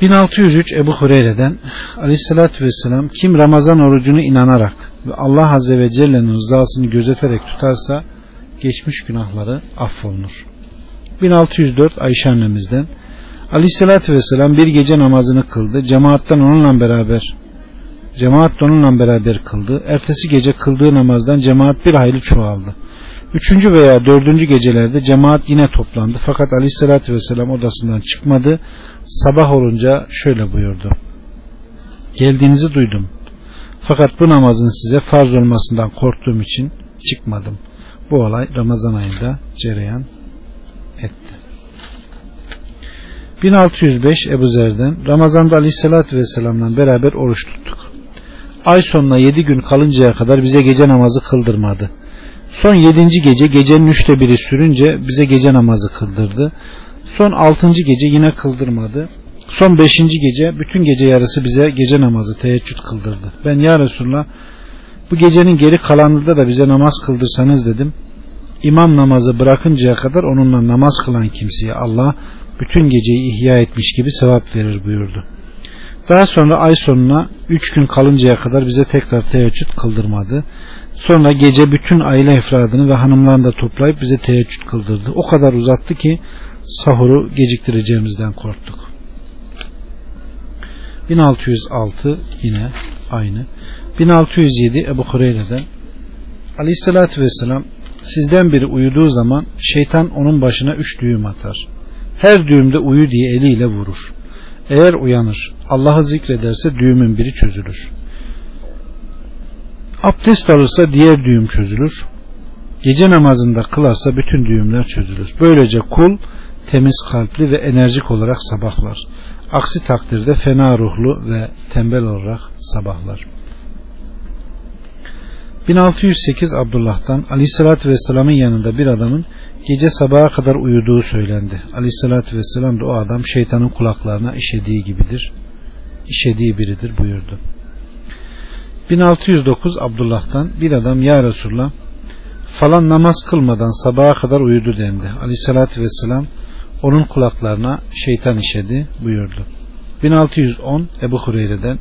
[SPEAKER 1] 1603 Ebu Hureyre'den Aleyhisselatü Vesselam kim Ramazan orucunu inanarak ve Allah Azze ve Celle'nin rızasını gözeterek tutarsa geçmiş günahları affolunur. 1604 Ayşe annemizden Aleyhisselatü Vesselam bir gece namazını kıldı. Cemaatten onunla beraber cemaat onunla beraber kıldı. Ertesi gece kıldığı namazdan cemaat bir hayli çoğaldı. Üçüncü veya dördüncü gecelerde cemaat yine toplandı. Fakat aleyhissalatü vesselam odasından çıkmadı. Sabah olunca şöyle buyurdu. Geldiğinizi duydum. Fakat bu namazın size farz olmasından korktuğum için çıkmadım. Bu olay Ramazan ayında cereyan etti. 1605 Ebu Zer'den Ramazan'da aleyhissalatü vesselamla beraber oruç tuttuk. Ay sonuna yedi gün kalıncaya kadar bize gece namazı kıldırmadı. Son yedinci gece gecenin üçte biri sürünce bize gece namazı kıldırdı. Son altıncı gece yine kıldırmadı. Son beşinci gece bütün gece yarısı bize gece namazı teheccüd kıldırdı. Ben ya Resulullah bu gecenin geri kalanında da bize namaz kıldırsanız dedim. İmam namazı bırakıncaya kadar onunla namaz kılan kimseye Allah bütün geceyi ihya etmiş gibi sevap verir buyurdu. Daha sonra ay sonuna üç gün kalıncaya kadar bize tekrar teheccüd kıldırmadı. Sonra gece bütün aile efradını ve hanımlarını da toplayıp bize teheccüd kıldırdı. O kadar uzattı ki sahuru geciktireceğimizden korktuk. 1606 yine aynı. 1607 Ebu Hureyre'den Aleyhisselatü Vesselam sizden biri uyuduğu zaman şeytan onun başına üç düğüm atar. Her düğümde uyu diye eliyle vurur. Eğer uyanır Allah'ı zikrederse düğümün biri çözülür. Abdest alırsa diğer düğüm çözülür. Gece namazında kılarsa bütün düğümler çözülür. Böylece kul temiz kalpli ve enerjik olarak sabahlar. Aksi takdirde fena ruhlu ve tembel olarak sabahlar. 1608 Abdullah'tan Aleyhisselatü Vesselam'ın yanında bir adamın gece sabaha kadar uyuduğu söylendi. Aleyhisselatü Vesselam da o adam şeytanın kulaklarına işediği gibidir. İşediği biridir buyurdu. 1609 Abdullah'tan bir adam ya Resulullah falan namaz kılmadan sabaha kadar uyudu dendi. Aleyhissalatü vesselam onun kulaklarına şeytan işedi buyurdu. 1610 Ebu Hureyre'den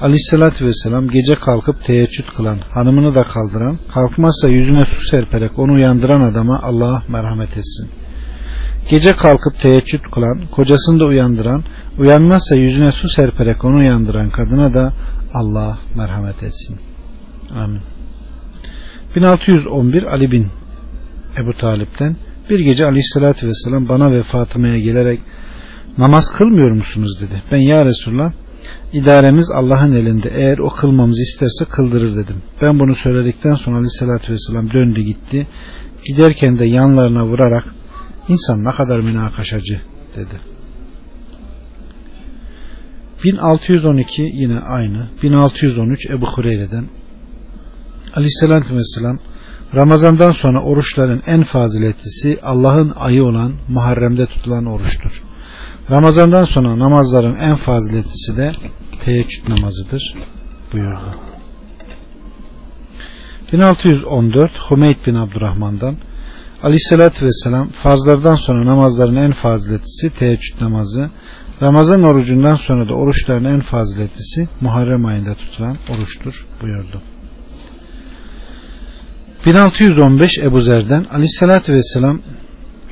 [SPEAKER 1] Aleyhissalatü vesselam gece kalkıp teheccüd kılan, hanımını da kaldıran, kalkmazsa yüzüne su serperek onu uyandıran adama Allah merhamet etsin. Gece kalkıp teheccüd kılan, kocasını da uyandıran, uyanmazsa yüzüne su serperek onu uyandıran kadına da Allah merhamet etsin. Amin. 1611 Ali bin Ebu Talip'ten bir gece aleyhissalatü vesselam bana ve Fatıma'ya gelerek namaz kılmıyor musunuz dedi. Ben ya Resulullah idaremiz Allah'ın elinde eğer o kılmamızı isterse kıldırır dedim. Ben bunu söyledikten sonra aleyhissalatü vesselam döndü gitti. Giderken de yanlarına vurarak insan ne kadar münakaşacı dedi. 1612 yine aynı. 1613 Ebu Hureyre'den Aleyhisselatü Vesselam Ramazandan sonra oruçların en faziletlisi Allah'ın ayı olan Muharrem'de tutulan oruçtur. Ramazandan sonra namazların en faziletlisi de teheccüd namazıdır buyurdu. 1614 Hümeyd bin Abdurrahman'dan Aleyhisselatü Vesselam farzlardan sonra namazların en faziletlisi teheccüd namazı Ramazan orucundan sonra da oruçların en faziletlisi Muharrem ayında tutulan oruçtur buyurdu. 1615 Ebu Zer'den Aleyhisselatü Vesselam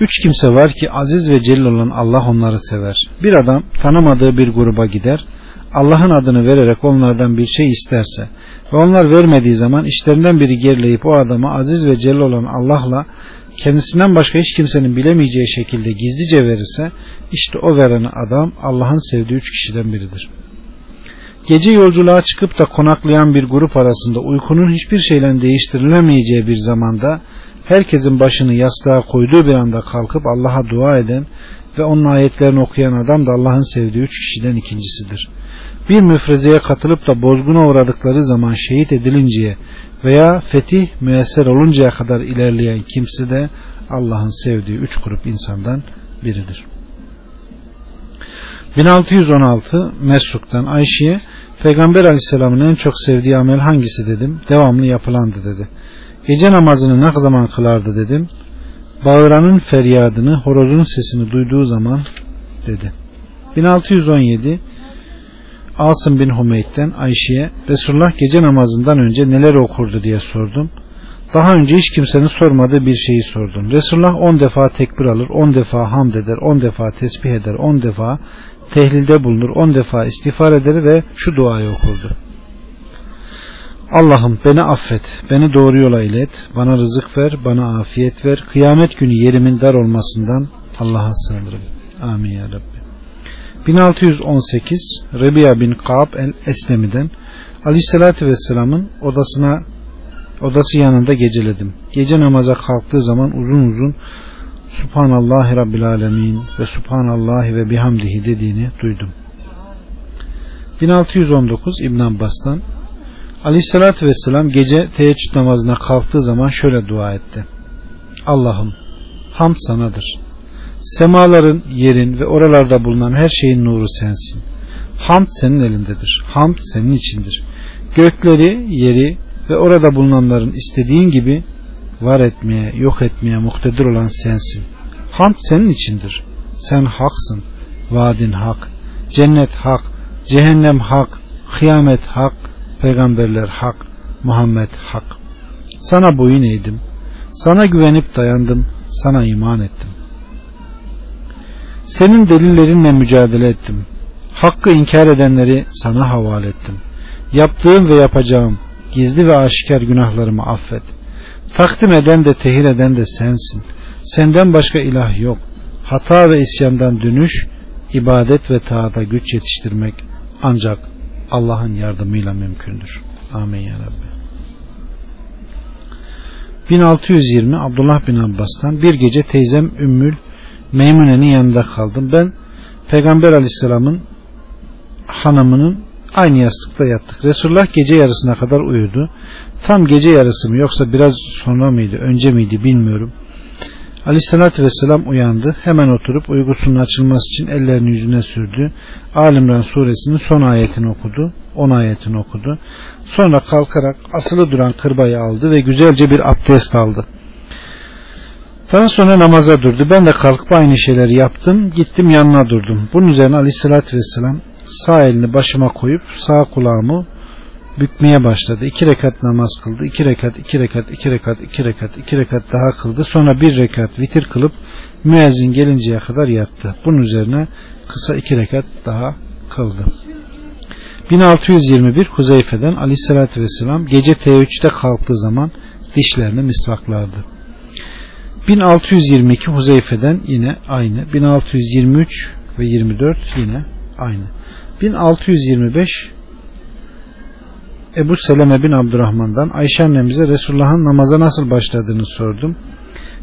[SPEAKER 1] Üç kimse var ki aziz ve celil olan Allah onları sever. Bir adam tanımadığı bir gruba gider, Allah'ın adını vererek onlardan bir şey isterse ve onlar vermediği zaman işlerinden biri gerileyip o adama aziz ve celil olan Allah'la kendisinden başka hiç kimsenin bilemeyeceği şekilde gizlice verirse işte o veren adam Allah'ın sevdiği üç kişiden biridir. Gece yolculuğa çıkıp da konaklayan bir grup arasında uykunun hiçbir şeyle değiştirilemeyeceği bir zamanda herkesin başını yastığa koyduğu bir anda kalkıp Allah'a dua eden ve onun ayetlerini okuyan adam da Allah'ın sevdiği üç kişiden ikincisidir. Bir müfrezeye katılıp da bozguna uğradıkları zaman şehit edilinceye veya fetih müesser oluncaya kadar ilerleyen kimse de Allah'ın sevdiği üç grup insandan biridir. 1616 Mesruk'tan Ayşe'ye Peygamber aleyhisselamın en çok sevdiği amel hangisi dedim. Devamlı yapılandı dedi. Gece namazını ne zaman kılardı dedim. Bağıranın feryadını, horozun sesini duyduğu zaman dedi. 1617 Asım bin Hümeyd'den Ayşe'ye Resulullah gece namazından önce neler okurdu diye sordum. Daha önce hiç kimsenin sormadığı bir şeyi sordum. Resulullah 10 defa tekbir alır, 10 defa hamd eder, 10 defa tesbih eder, 10 defa tehlilde bulunur, 10 defa istiğfar eder ve şu duayı okurdu. Allah'ım beni affet, beni doğru yola ilet, bana rızık ver, bana afiyet ver, kıyamet günü yerimin dar olmasından Allah'a sığınırım. Amin ya Rabbi. 1618 Rebiya bin Kaab el-Eslemi'den Aleyhisselatü Vesselam'ın odasına odası yanında geceledim. Gece namaza kalktığı zaman uzun uzun Subhanallahi Rabbil Alemin ve Subhanallahi ve bihamdihi dediğini duydum. 1619 İbn Abbas'tan Aleyhissalatü Vesselam gece teheccüd namazına kalktığı zaman şöyle dua etti. Allah'ım hamd sanadır. Semaların, yerin ve oralarda bulunan her şeyin nuru sensin. Hamd senin elindedir. Hamd senin içindir. Gökleri, yeri ve orada bulunanların istediğin gibi var etmeye, yok etmeye muktedir olan sensin. Hamd senin içindir. Sen haksın. Vaadin hak. Cennet hak. Cehennem hak. Kıyamet hak. Peygamberler hak. Muhammed hak. Sana boyun eğdim. Sana güvenip dayandım. Sana iman ettim. Senin delillerinle mücadele ettim. Hakkı inkar edenleri sana havale ettim. Yaptığım ve yapacağım gizli ve aşikar günahlarımı affet. Takdim eden de tehir eden de sensin. Senden başka ilah yok. Hata ve isyandan dönüş, ibadet ve taata güç yetiştirmek ancak Allah'ın yardımıyla mümkündür. Amin ya Rabbi. 1620 Abdullah bin Abbas'tan bir gece teyzem Ümmül Meymune'nin yanında kaldım. Ben Peygamber Aleyhisselam'ın hanımının aynı yastıkta yattık. Resulullah gece yarısına kadar uyudu. Tam gece yarısı mı yoksa biraz sonra mıydı, önce miydi bilmiyorum. Aleyhissalatü vesselam uyandı. Hemen oturup uykusunun açılması için ellerini yüzüne sürdü. Alimran suresinin son ayetini okudu. 10 ayetini okudu. Sonra kalkarak asılı duran kırbayı aldı ve güzelce bir abdest aldı. Daha sonra namaza durdu. Ben de kalkıp aynı şeyleri yaptım. Gittim yanına durdum. Bunun üzerine aleyhissalatü vesselam sağ elini başıma koyup sağ kulağımı bükmeye başladı. İki rekat namaz kıldı. iki rekat, iki rekat, iki rekat, iki rekat, iki rekat daha kıldı. Sonra bir rekat vitir kılıp müezzin gelinceye kadar yattı. Bunun üzerine kısa iki rekat daha kıldı. 1621 Huzeyfe'den aleyhissalatü vesselam gece teheccüde kalktığı zaman dişlerini misvaklardı. 1622 Huzeyfe'den yine aynı. 1623 ve 24 yine aynı. 1625 Ebu Seleme bin Abdurrahman'dan Ayşe annemize Resulullah'ın namaza nasıl başladığını sordum.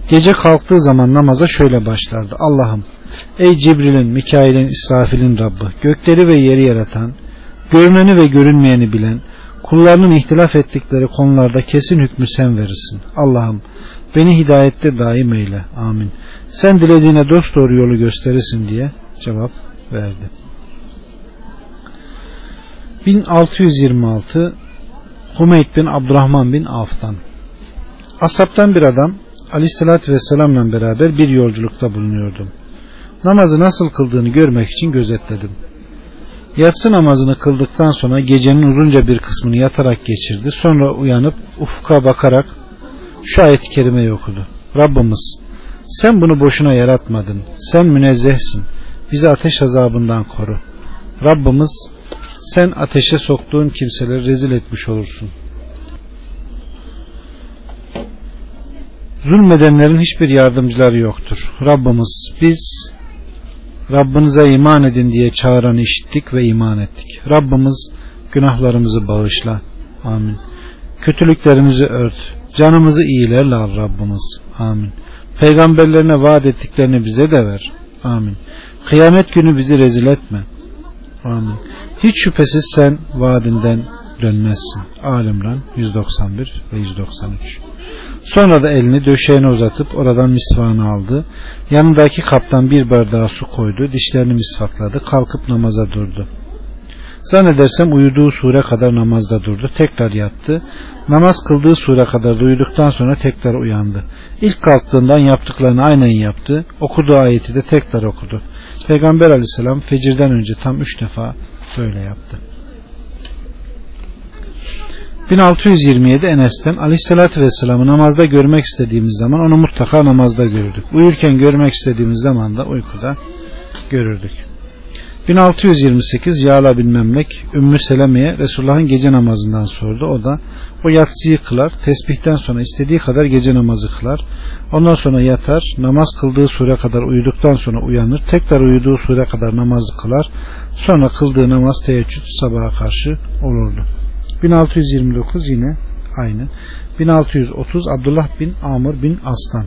[SPEAKER 1] Gece kalktığı zaman namaza şöyle başlardı. Allah'ım ey Cibril'in, Mikail'in, İsrafil'in Rabbi, gökleri ve yeri yaratan, görüneni ve görünmeyeni bilen, kullarının ihtilaf ettikleri konularda kesin hükmü sen verirsin. Allah'ım beni hidayette daim eyle. Amin. Sen dilediğine dost doğru yolu gösterirsin diye cevap verdi. 1626 Humeyd bin Abdurrahman bin Avf'tan Asaptan bir adam Aleyhisselatü Vesselam'la beraber bir yolculukta bulunuyordum. Namazı nasıl kıldığını görmek için gözetledim. Yatsı namazını kıldıktan sonra gecenin uzunca bir kısmını yatarak geçirdi. Sonra uyanıp ufka bakarak şu ayet-i kerimeyi okudu. Rabbimiz sen bunu boşuna yaratmadın. Sen münezzehsin. Bizi ateş azabından koru. Rabbimiz sen ateşe soktuğun kimseleri rezil etmiş olursun. Zulmedenlerin hiçbir yardımcıları yoktur. Rabbimiz biz Rabbinize iman edin diye çağıranı işittik ve iman ettik. Rabbimiz günahlarımızı bağışla. Amin. Kötülüklerimizi ört. Canımızı iyilerle al Rabbimiz. Amin. Peygamberlerine vaat ettiklerini bize de ver. Amin. Kıyamet günü bizi rezil etme. Amin. Hiç şüphesiz sen vaadinden dönmezsin. Alimran 191 ve 193. Sonra da elini döşeğine uzatıp oradan misvağını aldı. Yanındaki kaptan bir bardağı su koydu. Dişlerini misvakladı. Kalkıp namaza durdu. Zannedersem uyuduğu sure kadar namazda durdu. Tekrar yattı. Namaz kıldığı sure kadar da uyuduktan sonra tekrar uyandı. İlk kalktığından yaptıklarını aynen yaptı. Okuduğu ayeti de tekrar okudu. Peygamber aleyhisselam fecirden önce tam üç defa böyle yaptı. 1627 Enes'ten Aleyhisselatü Vesselam'ı namazda görmek istediğimiz zaman onu mutlaka namazda görürdük. Uyurken görmek istediğimiz zaman da uykuda görürdük. 1628 Yağla bin Memlek Ümmü Seleme'ye Resulullah'ın gece namazından sordu. O da o yatsıyı kılar, tesbihten sonra istediği kadar gece namazı kılar. Ondan sonra yatar, namaz kıldığı sure kadar uyuduktan sonra uyanır, tekrar uyuduğu sure kadar namazı kılar. Sonra kıldığı namaz teheccüd sabaha karşı olurdu. 1629 yine aynı. 1630 Abdullah bin Amr bin Aslan.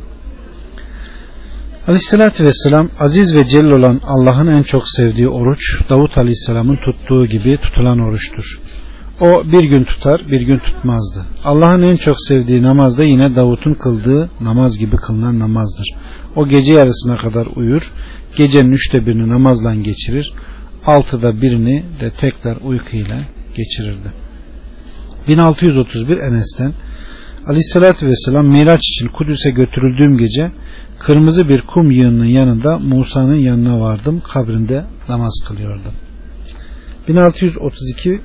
[SPEAKER 1] Aleyhissalatü vesselam aziz ve celil olan Allah'ın en çok sevdiği oruç Davut Aleyhisselam'ın tuttuğu gibi tutulan oruçtur. O bir gün tutar bir gün tutmazdı. Allah'ın en çok sevdiği namaz da yine Davut'un kıldığı namaz gibi kılınan namazdır. O gece yarısına kadar uyur, gecenin üçte birini namazla geçirir, altıda birini de tekrar uykuyla geçirirdi. 1631 Enes'ten Aleyhisselatü Vesselam Miraç için Kudüs'e götürüldüğüm gece kırmızı bir kum yığınının yanında Musa'nın yanına vardım. Kabrinde namaz kılıyordum. 1632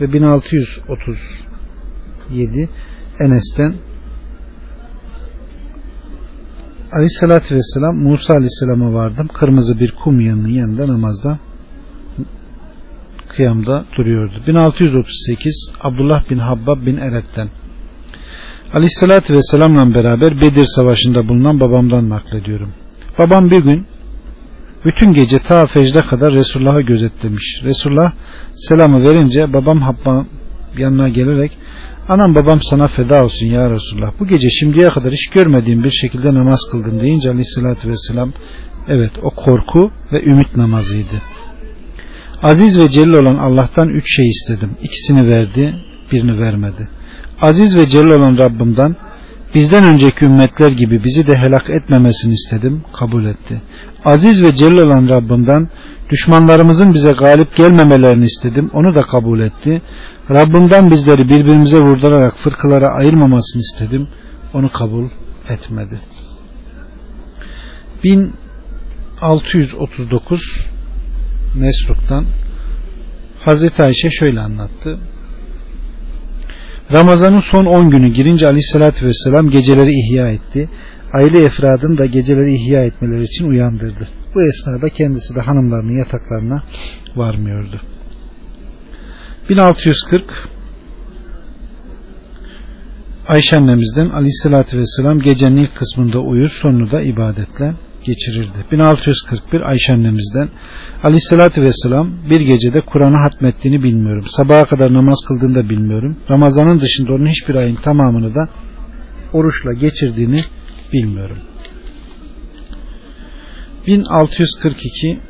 [SPEAKER 1] ve 1637 Enes'ten Aleyhisselatü Vesselam Musa Aleyhisselam'a vardım. Kırmızı bir kum yığınının yanında namazda kıyamda duruyordu. 1638 Abdullah bin Habbab bin Eret'ten Aleyhissalatü Vesselam'la beraber Bedir Savaşı'nda bulunan babamdan naklediyorum. Babam bir gün bütün gece ta fecde kadar Resulullah'ı gözetlemiş. Resulullah selamı verince babam Habbam yanına gelerek anam babam sana feda olsun ya Resulullah. Bu gece şimdiye kadar hiç görmediğim bir şekilde namaz kıldın deyince aleyhissalatü vesselam evet o korku ve ümit namazıydı. Aziz ve celil olan Allah'tan üç şey istedim. İkisini verdi, birini vermedi. Aziz ve celil olan Rabbimden bizden önceki ümmetler gibi bizi de helak etmemesini istedim, kabul etti. Aziz ve celil olan Rabbimden düşmanlarımızın bize galip gelmemelerini istedim, onu da kabul etti. Rabbimden bizleri birbirimize vurdurarak fırkalara ayırmamasını istedim, onu kabul etmedi. 1639 Mesruk'tan Hazreti Ayşe şöyle anlattı. Ramazan'ın son 10 günü girince aleyhissalatü vesselam geceleri ihya etti. Aile efradını da geceleri ihya etmeleri için uyandırdı. Bu esnada kendisi de hanımlarının yataklarına varmıyordu. 1640 Ayşe annemizden aleyhissalatü vesselam gecenin ilk kısmında uyur sonunu da ibadetle geçirirdi. 1641 Ayşe annemizden Aleyhisselatü Vesselam bir gecede Kur'an'ı hatmettiğini bilmiyorum. Sabaha kadar namaz kıldığını da bilmiyorum. Ramazanın dışında onun hiçbir ayın tamamını da oruçla geçirdiğini bilmiyorum. 1642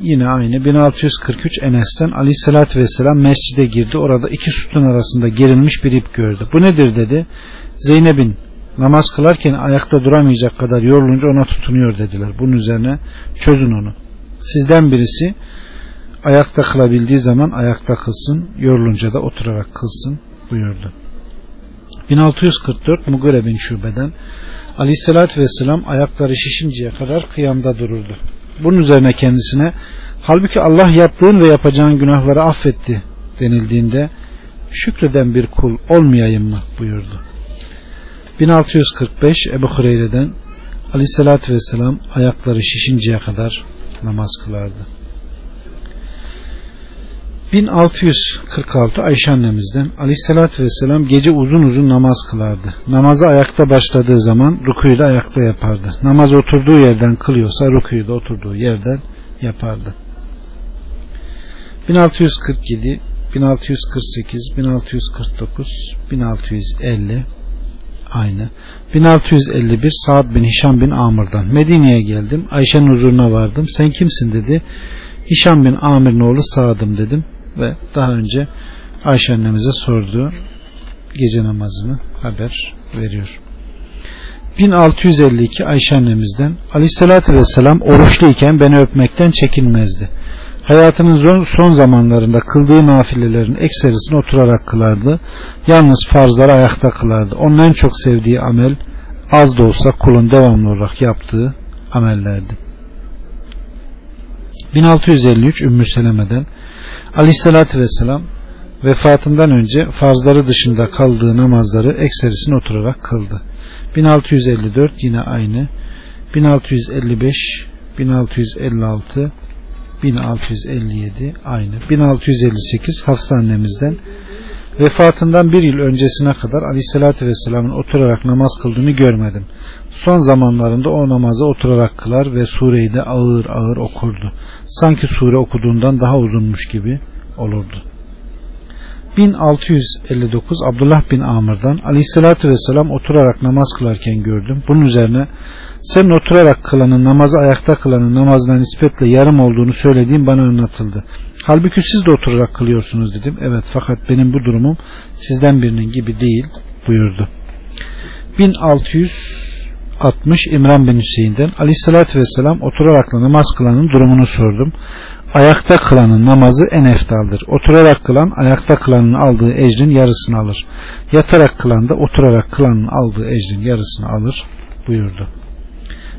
[SPEAKER 1] yine aynı 1643 Enes'ten Aleyhisselatü Vesselam mescide girdi. Orada iki sütun arasında gerilmiş bir ip gördü. Bu nedir dedi. Zeynep'in namaz kılarken ayakta duramayacak kadar yorulunca ona tutunuyor dediler. Bunun üzerine çözün onu. Sizden birisi ayakta kılabildiği zaman ayakta kılsın, yorulunca da oturarak kılsın buyurdu. 1644 Mugire bin Şube'den Aleyhisselatü Vesselam ayakları şişinceye kadar kıyamda dururdu. Bunun üzerine kendisine halbuki Allah yaptığın ve yapacağın günahları affetti denildiğinde şükreden bir kul olmayayım mı buyurdu. 1645 Ebu Hureyre'den Aleyhisselatü Vesselam ayakları şişinceye kadar namaz kılardı. 1646 Ayşe annemizden Aleyhisselatü Vesselam gece uzun uzun namaz kılardı. Namazı ayakta başladığı zaman rukuyu da ayakta yapardı. Namaz oturduğu yerden kılıyorsa rukuyu da oturduğu yerden yapardı. 1647 1648 1649 1650 aynı. 1651 Saad bin Hişam bin Amr'dan Medine'ye geldim. Ayşe'nin huzuruna vardım. Sen kimsin dedi. Hişam bin Amir'in oğlu Sa'dım dedim ve daha önce Ayşe annemize sorduğu gece namazını haber veriyor. 1652 Ayşe annemizden Aleyhisselatü Vesselam oruçluyken beni öpmekten çekinmezdi. Hayatının son zamanlarında kıldığı nafilelerin ekserisini oturarak kılardı. Yalnız farzları ayakta kılardı. Onun en çok sevdiği amel az da olsa kulun devamlı olarak yaptığı amellerdi. 1653 Ümmü Seleme'den Aleyhisselatü Vesselam vefatından önce farzları dışında kaldığı namazları ekserisini oturarak kıldı. 1654 yine aynı. 1655 1656 1657 aynı. 1658 Hafsa annemizden vefatından bir yıl öncesine kadar Aleyhisselatü Vesselam'ın oturarak namaz kıldığını görmedim. Son zamanlarında o namazı oturarak kılar ve sureyi de ağır ağır okurdu. Sanki sure okuduğundan daha uzunmuş gibi olurdu. 1659 Abdullah bin Amr'dan Aleyhisselatü Vesselam oturarak namaz kılarken gördüm. Bunun üzerine senin oturarak kılanın namazı ayakta kılanın namazına nispetle yarım olduğunu söylediğim bana anlatıldı. Halbuki siz de oturarak kılıyorsunuz dedim. Evet fakat benim bu durumum sizden birinin gibi değil buyurdu. 1660 İmran bin Hüseyin'den Aleyhisselatü Vesselam oturarak namaz kılanın durumunu sordum ayakta kılanın namazı en eftaldır. Oturarak kılan ayakta kılanın aldığı ecrin yarısını alır. Yatarak kılan da oturarak kılanın aldığı ecrin yarısını alır buyurdu.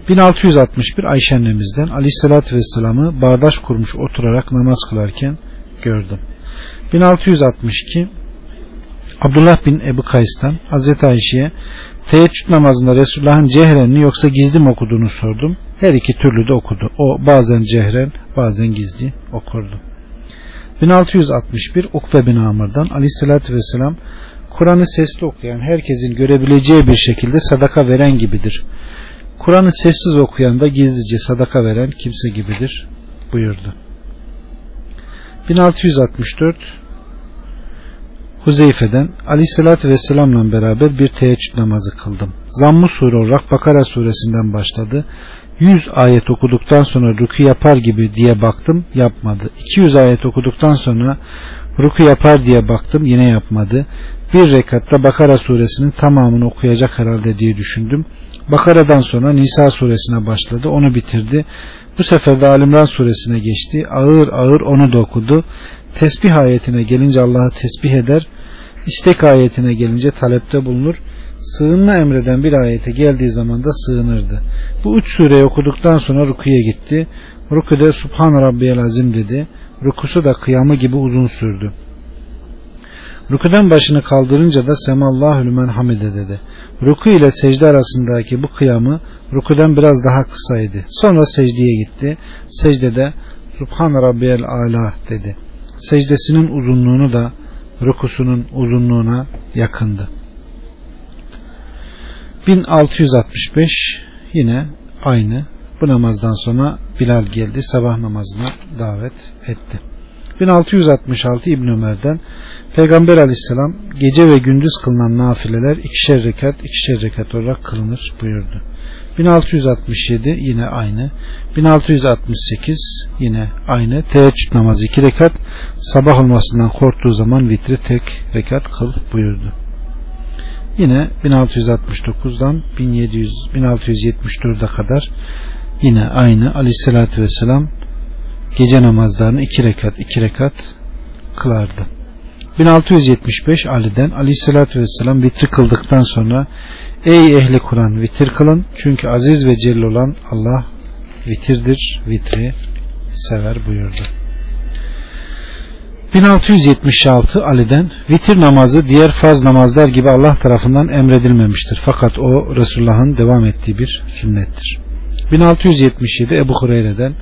[SPEAKER 1] 1661 Ayşe annemizden Aleyhisselatü Vesselam'ı bağdaş kurmuş oturarak namaz kılarken gördüm. 1662 Abdullah bin Ebu Kays'tan Hazreti Ayşe'ye teheccüd namazında Resulullah'ın cehren mi yoksa gizli mi okuduğunu sordum. Her iki türlü de okudu. O bazen cehren bazen gizli okurdu. 1661 Ukbe bin Amr'dan Aleyhisselatü Vesselam Kur'an'ı sesli okuyan herkesin görebileceği bir şekilde sadaka veren gibidir. Kur'an'ı sessiz okuyan da gizlice sadaka veren kimse gibidir buyurdu. 1664 Huzeyfe'den Aleyhisselatü Vesselam'la beraber bir teheccüd namazı kıldım. Zammı sure olarak Bakara suresinden başladı. 100 ayet okuduktan sonra ruku yapar gibi diye baktım yapmadı. 200 ayet okuduktan sonra ruku yapar diye baktım yine yapmadı. Bir rekatta Bakara suresinin tamamını okuyacak herhalde diye düşündüm. Bakara'dan sonra Nisa suresine başladı onu bitirdi. Bu sefer de Alimran suresine geçti. Ağır ağır onu da okudu. Tesbih ayetine gelince Allah'ı tesbih eder. İstek ayetine gelince talepte bulunur sığınma emreden bir ayete geldiği zaman da sığınırdı. Bu üç sureyi okuduktan sonra rukuya gitti. Rukude Subhan Rabbiyel Azim dedi. Rukusu da kıyamı gibi uzun sürdü. Rüküden başını kaldırınca da Semallahu lümen hamide dedi. Ruku ile secde arasındaki bu kıyamı rüküden biraz daha kısaydı. Sonra secdeye gitti. Secdede Subhan Rabbiyel Ala dedi. Secdesinin uzunluğunu da rukusunun uzunluğuna yakındı. 1665 yine aynı bu namazdan sonra Bilal geldi sabah namazına davet etti. 1666 İbn Ömer'den Peygamber aleyhisselam gece ve gündüz kılınan nafileler ikişer rekat ikişer rekat olarak kılınır buyurdu. 1667 yine aynı. 1668 yine aynı. Teheccüd namazı iki rekat. Sabah olmasından korktuğu zaman vitri tek rekat kıl buyurdu. Yine 1669'dan 1700 1674'e kadar yine aynı Aleyhisselatü Vesselam gece namazlarını iki rekat iki rekat kılardı. 1675 Ali'den Aleyhisselatü Vesselam vitri kıldıktan sonra Ey ehli Kur'an vitir kılın çünkü aziz ve celil olan Allah vitirdir vitri sever buyurdu. 1676 Ali'den vitir namazı diğer farz namazlar gibi Allah tarafından emredilmemiştir. Fakat o Resulullah'ın devam ettiği bir sünnettir. 1677 Ebu Hureyre'den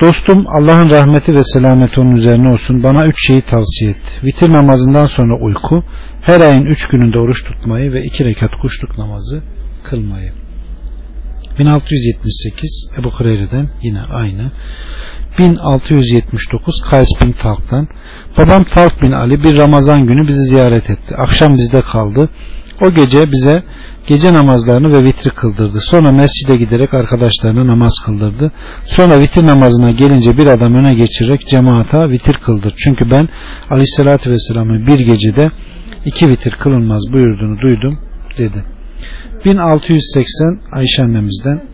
[SPEAKER 1] Dostum Allah'ın rahmeti ve selameti onun üzerine olsun bana üç şeyi tavsiye etti. Vitir namazından sonra uyku, her ayın üç gününde oruç tutmayı ve iki rekat kuşluk namazı kılmayı. 1678 Ebu Hureyre'den yine aynı. 1679 Kays bin Talk'tan babam Talk bin Ali bir Ramazan günü bizi ziyaret etti. Akşam bizde kaldı. O gece bize gece namazlarını ve vitri kıldırdı. Sonra mescide giderek arkadaşlarına namaz kıldırdı. Sonra vitir namazına gelince bir adam öne geçirerek cemaata vitir kıldır. Çünkü ben aleyhissalatü vesselam'ın bir gecede iki vitir kılınmaz buyurduğunu duydum dedi. 1680 Ayşe annemizden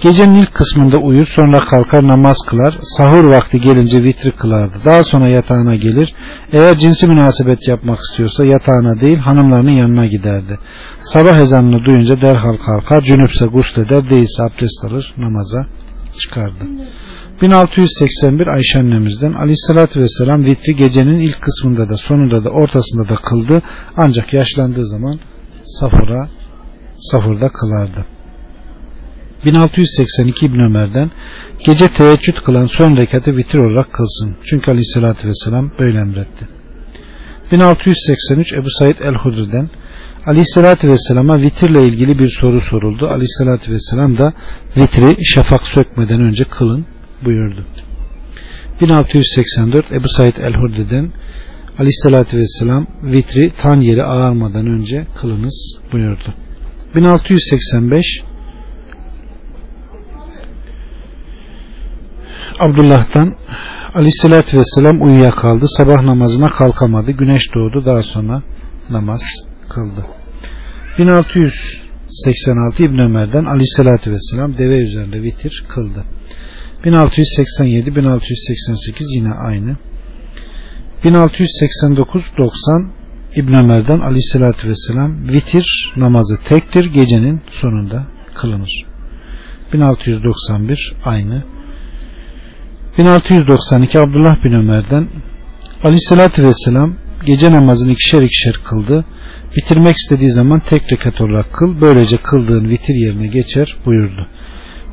[SPEAKER 1] Gecenin ilk kısmında uyur sonra kalkar namaz kılar sahur vakti gelince vitri kılardı. Daha sonra yatağına gelir. Eğer cinsi münasebet yapmak istiyorsa yatağına değil hanımlarının yanına giderdi. Sabah ezanını duyunca derhal kalkar cünüpse gusleder değilse abdest alır namaza çıkardı. 1681 Ayşe annemizden aleyhissalatü vesselam vitri gecenin ilk kısmında da sonunda da ortasında da kıldı. Ancak yaşlandığı zaman safura safurda kılardı 1682 İbn Ömer'den gece teheccüd kılan son rekatı vitir olarak kılsın. Çünkü aleyhissalatü vesselam böyle emretti. 1683 Ebu Said el-Hudri'den Aleyhissalatü Vesselam'a vitirle ilgili bir soru soruldu. Aleyhissalatü Vesselam da vitri şafak sökmeden önce kılın buyurdu. 1684 Ebu Said el-Hudri'den Aleyhissalatü Vesselam vitri tan yeri ağarmadan önce kılınız buyurdu. 1685 Abdullah'tan Aleyhisselatü Vesselam uyuyakaldı. Sabah namazına kalkamadı. Güneş doğdu. Daha sonra namaz kıldı. 1686 İbn Ömer'den Aleyhisselatü Vesselam deve üzerinde vitir kıldı. 1687 1688 yine aynı. 1689 90 İbn Ömer'den Aleyhisselatü Vesselam vitir namazı tektir gecenin sonunda kılınır. 1691 aynı. 1692 Abdullah bin Ömer'den Aleyhisselatü Vesselam gece namazını ikişer ikişer kıldı. Bitirmek istediği zaman tek rekat olarak kıl. Böylece kıldığın vitir yerine geçer buyurdu.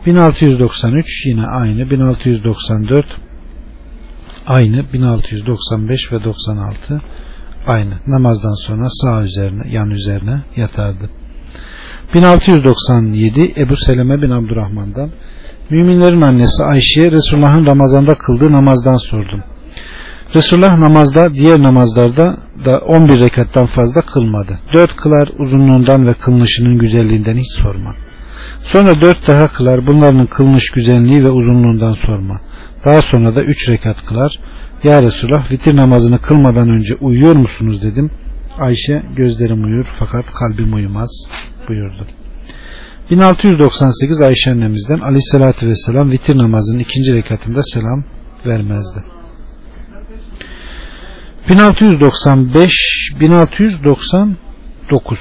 [SPEAKER 1] 1693 yine aynı. 1694 aynı. 1695 ve 96 aynı. Namazdan sonra sağ üzerine, yan üzerine yatardı. 1697 Ebu Seleme bin Abdurrahman'dan Müminlerin annesi Ayşe'ye Resulullah'ın Ramazan'da kıldığı namazdan sordum. Resulullah namazda diğer namazlarda da 11 rekattan fazla kılmadı. 4 kılar uzunluğundan ve kılınışının güzelliğinden hiç sorma. Sonra 4 daha kılar bunların kılınış güzelliği ve uzunluğundan sorma. Daha sonra da 3 rekat kılar. Ya Resulullah vitir namazını kılmadan önce uyuyor musunuz dedim. Ayşe gözlerim uyur fakat kalbim uyumaz buyurdu. 1698 Ayşe annemizden aleyhissalatü vesselam vitir namazının ikinci rekatında selam vermezdi. 1695 1699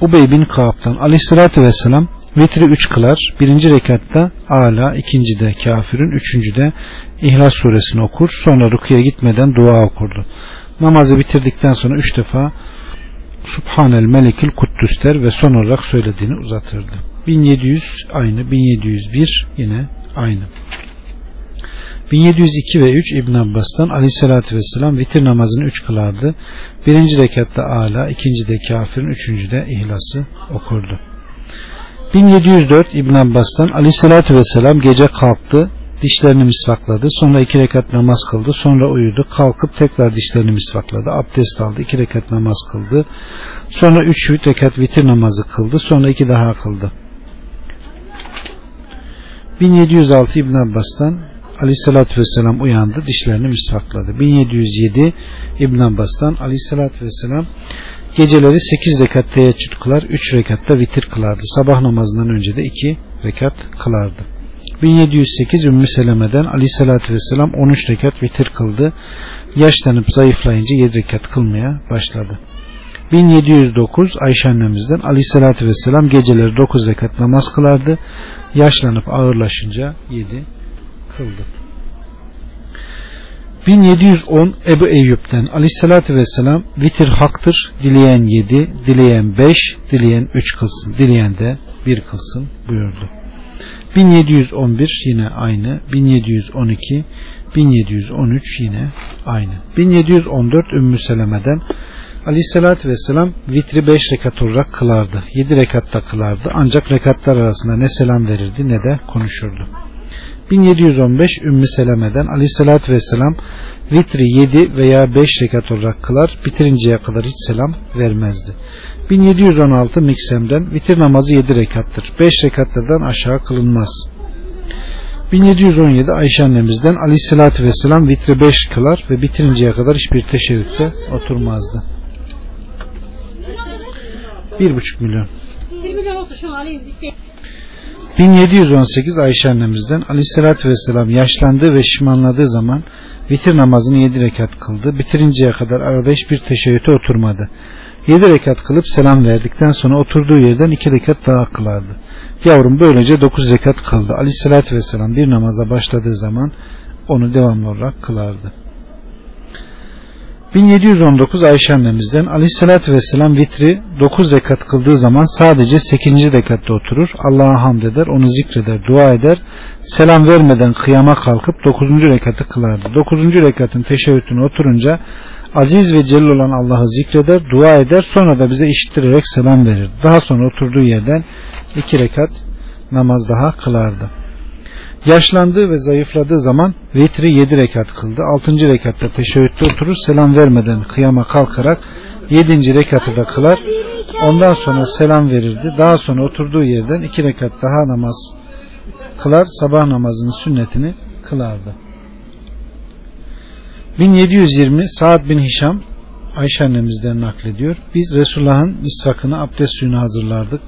[SPEAKER 1] Ubey bin Kaab'dan aleyhissalatü vesselam vitri üç kılar. Birinci rekatta ala, ikincide kafirin, üçüncüde İhlas suresini okur. Sonra rukuya gitmeden dua okurdu. Namazı bitirdikten sonra üç defa Subhanel Melikil Kuddüs der ve son olarak söylediğini uzatırdı. 1700 aynı 1701 yine aynı 1702 ve 3 İbn Abbas'tan aleyhissalatü vesselam vitir namazını 3 kılardı. Birinci rekatta ala, ikinci de kafirin, üçüncü de ihlası okurdu. 1704 İbn Abbas'tan aleyhissalatü vesselam gece kalktı, dişlerini misvakladı. Sonra iki rekat namaz kıldı. Sonra uyudu. Kalkıp tekrar dişlerini misvakladı. Abdest aldı. iki rekat namaz kıldı. Sonra üç rekat vitir namazı kıldı. Sonra iki daha kıldı. 1706 İbn Abbas'tan Aleyhisselatü Vesselam uyandı dişlerini misvakladı. 1707 İbn Abbas'tan Aleyhisselatü Vesselam geceleri 8 rekat teheccüd kılar 3 rekatta vitir kılardı. Sabah namazından önce de 2 rekat kılardı. 1708 Ümmü Seleme'den Aleyhisselatü Vesselam 13 rekat vitir kıldı. Yaşlanıp zayıflayınca 7 rekat kılmaya başladı. 1709 Ayşe annemizden Aleyhisselatü Vesselam geceleri 9 rekat namaz kılardı. Yaşlanıp ağırlaşınca yedi kıldı. 1710 Ebu Eyyub'den aleyhissalatü vesselam vitir haktır. Dileyen yedi dileyen beş dileyen üç kılsın. Dileyen de bir kılsın buyurdu. 1711 yine aynı. 1712 1713 yine aynı. 1714 Ümmü Seleme'den Aleyhissalatü Vesselam vitri beş rekat olarak kılardı. Yedi rekatta kılardı. Ancak rekatlar arasında ne selam verirdi ne de konuşurdu. 1715 Ümmü Seleme'den aleyhissalatü vesselam vitri 7 veya 5 rekat olarak kılar bitirinceye kadar hiç selam vermezdi. 1716 Miksem'den vitir namazı 7 rekattır. 5 rekatlardan aşağı kılınmaz. 1717 Ayşe annemizden aleyhissalatü vesselam vitri 5 kılar ve bitirinceye kadar hiçbir teşebbütte oturmazdı. 1,5 milyon.
[SPEAKER 2] 1 milyon olsa şu an alayım.
[SPEAKER 1] 1718 Ayşe annemizden aleyhissalatü vesselam yaşlandığı ve şişmanladığı zaman vitir namazını 7 rekat kıldı. Bitirinceye kadar arada hiçbir teşebbüte oturmadı. 7 rekat kılıp selam verdikten sonra oturduğu yerden 2 rekat daha kılardı. Yavrum böylece 9 rekat kıldı. Aleyhissalatü vesselam bir namaza başladığı zaman onu devamlı olarak kılardı. 1719 Ayşe annemizden aleyhissalatü vesselam vitri 9 rekat kıldığı zaman sadece 8. rekatta oturur. Allah'a hamd eder, onu zikreder, dua eder. Selam vermeden kıyama kalkıp 9. rekatı kılardı. 9. rekatın teşebbütüne oturunca aziz ve celil olan Allah'ı zikreder, dua eder. Sonra da bize işittirerek selam verir. Daha sonra oturduğu yerden 2 rekat namaz daha kılardı. Yaşlandığı ve zayıfladığı zaman vitri 7 rekat kıldı. 6. rekatta teşebbütte oturur selam vermeden kıyama kalkarak 7. rekatı da kılar. Ondan sonra selam verirdi. Daha sonra oturduğu yerden 2 rekat daha namaz kılar. Sabah namazının sünnetini kılardı. 1720 Saad bin Hişam Ayşe annemizden naklediyor. Biz Resulullah'ın misvakını abdest suyunu hazırlardık.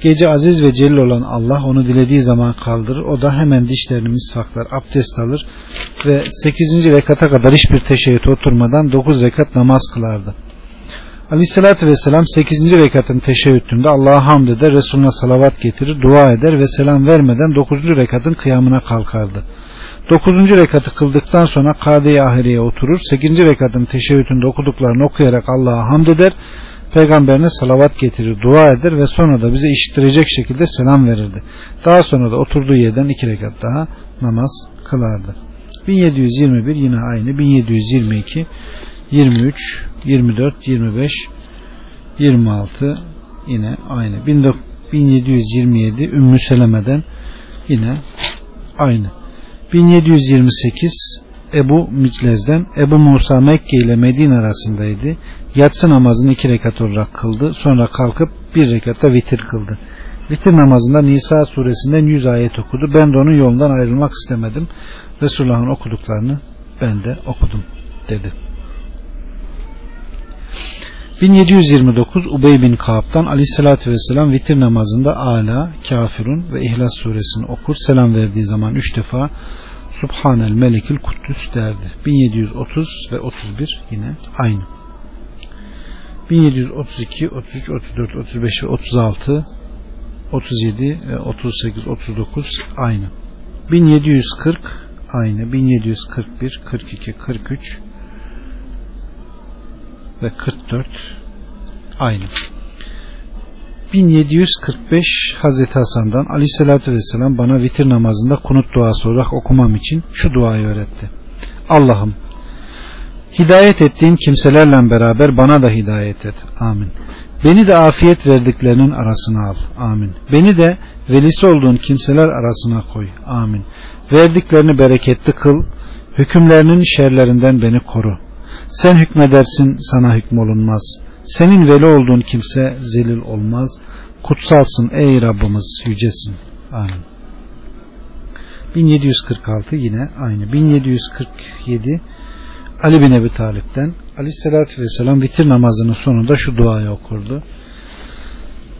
[SPEAKER 1] Gece aziz ve celil olan Allah onu dilediği zaman kaldırır. O da hemen dişlerini misvaklar, abdest alır ve 8. rekata kadar hiçbir teşebbüt oturmadan 9 rekat namaz kılardı. Aleyhissalatü vesselam 8. rekatın teşebbütünde Allah'a hamd eder, Resulüne salavat getirir, dua eder ve selam vermeden 9. rekatın kıyamına kalkardı. 9. rekatı kıldıktan sonra kade-i ahireye oturur. 8. rekatın teşebbütünde okuduklarını okuyarak Allah'a hamd eder peygamberine salavat getirir, dua eder ve sonra da bize işittirecek şekilde selam verirdi. Daha sonra da oturduğu yerden iki rekat daha namaz kılardı. 1721 yine aynı. 1722 23 24 25 26 yine aynı. 1727 Ümmü Seleme'den yine aynı. 1728 Ebu Miclez'den Ebu Musa Mekke ile Medine arasındaydı. Yatsı namazını iki rekat olarak kıldı. Sonra kalkıp bir rekatta vitir kıldı. Vitir namazında Nisa suresinden 100 ayet okudu. Ben de onun yolundan ayrılmak istemedim. Resulullah'ın okuduklarını ben de okudum dedi. 1729 Ubey bin Kaab'dan Aleyhisselatü Vesselam vitir namazında Ala, Kafirun ve İhlas suresini okur. Selam verdiği zaman üç defa Subhanel Melikül Kuddüs derdi. 1730 ve 31 yine aynı. 1732, 33, 34, 35 ve 36 37 ve 38, 39 aynı. 1740 aynı. 1741, 42, 43 ve 44 aynı. 1745 Hazreti Hasan'dan Aleyhisselatü Vesselam bana vitir namazında kunut duası olarak okumam için şu duayı öğretti. Allah'ım hidayet ettiğin kimselerle beraber bana da hidayet et. Amin. Beni de afiyet verdiklerinin arasına al. Amin. Beni de velisi olduğun kimseler arasına koy. Amin. Verdiklerini bereketli kıl. Hükümlerinin şerlerinden beni koru. Sen hükmedersin sana hükmolunmaz. Senin veli olduğun kimse zelil olmaz. Kutsalsın ey Rabbimiz yücesin. Amin. 1746 yine aynı. 1747 Ali bin Ebi Talip'ten Aleyhisselatü Vesselam vitir namazının sonunda şu duayı okurdu.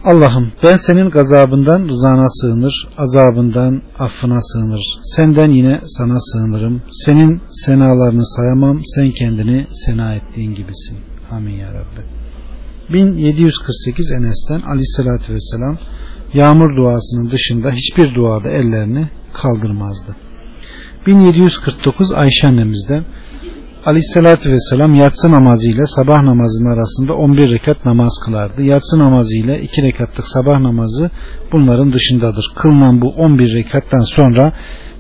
[SPEAKER 1] Allah'ım ben senin gazabından rızana sığınır, azabından affına sığınır. Senden yine sana sığınırım. Senin senalarını sayamam, sen kendini sena ettiğin gibisin. Amin ya Rabbi. 1748 Enes'ten aleyhissalatü vesselam yağmur duasının dışında hiçbir duada ellerini kaldırmazdı. 1749 Ayşe annemizden Aleyhissalatü Vesselam yatsı namazı ile sabah namazının arasında 11 rekat namaz kılardı. Yatsı namazı ile 2 rekatlık sabah namazı bunların dışındadır. Kılınan bu 11 rekattan sonra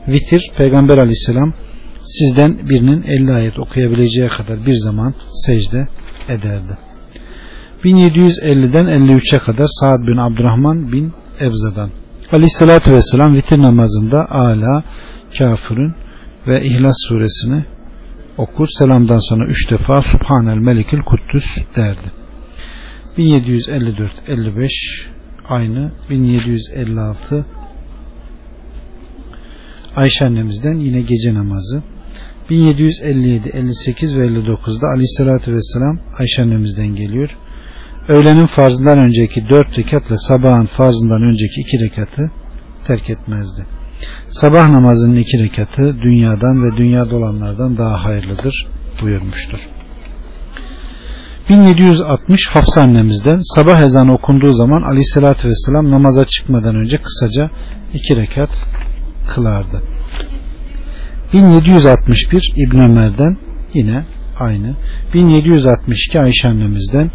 [SPEAKER 1] vitir Peygamber Aleyhisselam sizden birinin 50 ayet okuyabileceği kadar bir zaman secde ederdi. 1750'den 53'e kadar Sa'd bin Abdurrahman bin Evza'dan Aleyhissalatü Vesselam vitir namazında Ala, Kafirun ve İhlas suresini okur. Selamdan sonra üç defa Subhanel Melikül Kuddüs derdi. 1754-55 aynı 1756 Ayşe annemizden yine gece namazı 1757, 58 ve 59'da Aleyhisselatü Vesselam Ayşe annemizden geliyor. Öğlenin farzından önceki 4 rekatla sabahın farzından önceki 2 rekatı terk etmezdi. Sabah namazının 2 rekatı dünyadan ve dünyada olanlardan daha hayırlıdır buyurmuştur. 1760 Hafsa annemizden sabah ezanı okunduğu zaman aleyhissalatü vesselam namaza çıkmadan önce kısaca iki rekat kılardı. 1761 İbn Ömer'den yine aynı. 1762 Ayşe annemizden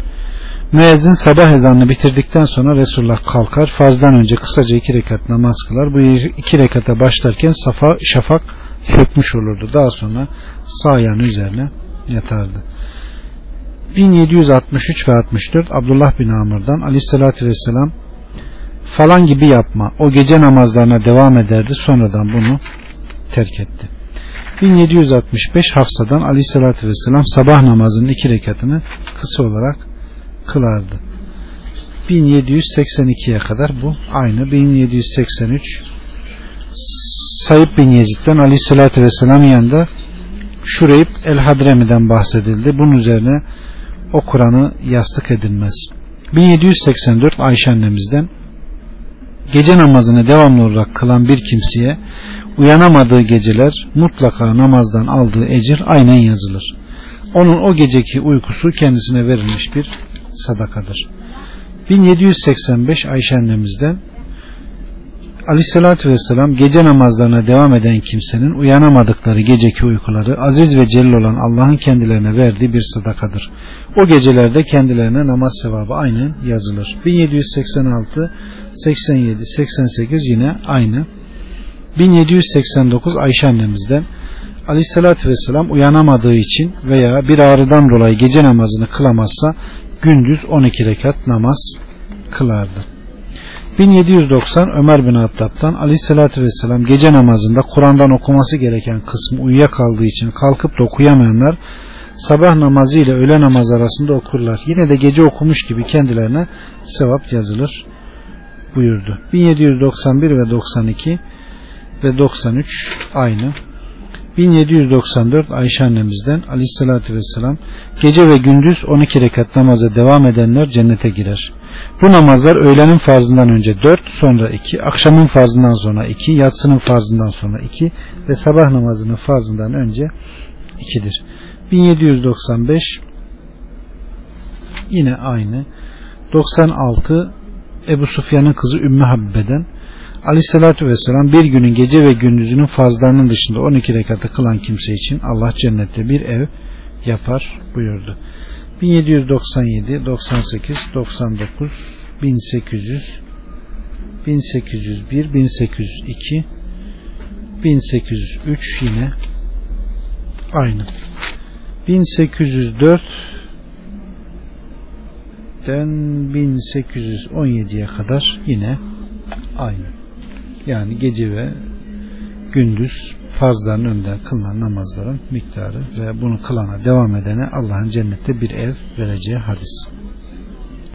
[SPEAKER 1] müezzin sabah ezanını bitirdikten sonra Resulullah kalkar farzdan önce kısaca iki rekat namaz kılar. Bu iki rekata başlarken safa, şafak sökmüş olurdu. Daha sonra sağ ayağının üzerine yatardı. 1763 ve 64 Abdullah bin Amr'dan aleyhissalatü vesselam falan gibi yapma o gece namazlarına devam ederdi sonradan bunu terk etti 1765 Hafsa'dan aleyhissalatü vesselam sabah namazının iki rekatını kısa olarak kılardı 1782'ye kadar bu aynı 1783 Sayıp bin Yezid'den aleyhissalatü vesselam yanında Şureyb el Hadremi'den bahsedildi. Bunun üzerine o Kur'an'ı yastık edilmez. 1784 Ayşe annemizden gece namazını devamlı olarak kılan bir kimseye uyanamadığı geceler mutlaka namazdan aldığı ecir aynen yazılır. Onun o geceki uykusu kendisine verilmiş bir sadakadır. 1785 Ayşe annemizden Aleyhissalatü Vesselam gece namazlarına devam eden kimsenin uyanamadıkları geceki uykuları aziz ve celil olan Allah'ın kendilerine verdiği bir sadakadır. O gecelerde kendilerine namaz sevabı aynen yazılır. 1786, 87, 88 yine aynı. 1789 Ayşe annemizden Aleyhissalatü Vesselam uyanamadığı için veya bir ağrıdan dolayı gece namazını kılamazsa gündüz 12 rekat namaz kılardı. 1790 Ömer bin Hattab'dan Aleyhisselatü Vesselam gece namazında Kur'an'dan okuması gereken kısmı uyuyakaldığı için kalkıp da okuyamayanlar sabah namazı ile öğle namazı arasında okurlar. Yine de gece okumuş gibi kendilerine sevap yazılır buyurdu. 1791 ve 92 ve 93 aynı. 1794 Ayşe annemizden aleyhissalatü vesselam gece ve gündüz 12 rekat namaza devam edenler cennete girer. Bu namazlar öğlenin farzından önce 4 sonra 2 akşamın farzından sonra 2 yatsının farzından sonra 2 ve sabah namazının farzından önce 2'dir. 1795 yine aynı 96 Ebu Sufyan'ın kızı Ümmü Habbe'den Aleyhissalatü Vesselam bir günün gece ve gündüzünün fazlarının dışında 12 rekatı kılan kimse için Allah cennette bir ev yapar buyurdu. 1797, 98, 99, 1800, 1801, 1802, 1803 yine aynı. 1804 den 1817'ye kadar yine aynı. Yani gece ve gündüz farzların önünde kılınan namazların miktarı ve bunu kılana devam edene Allah'ın cennette bir ev vereceği hadis.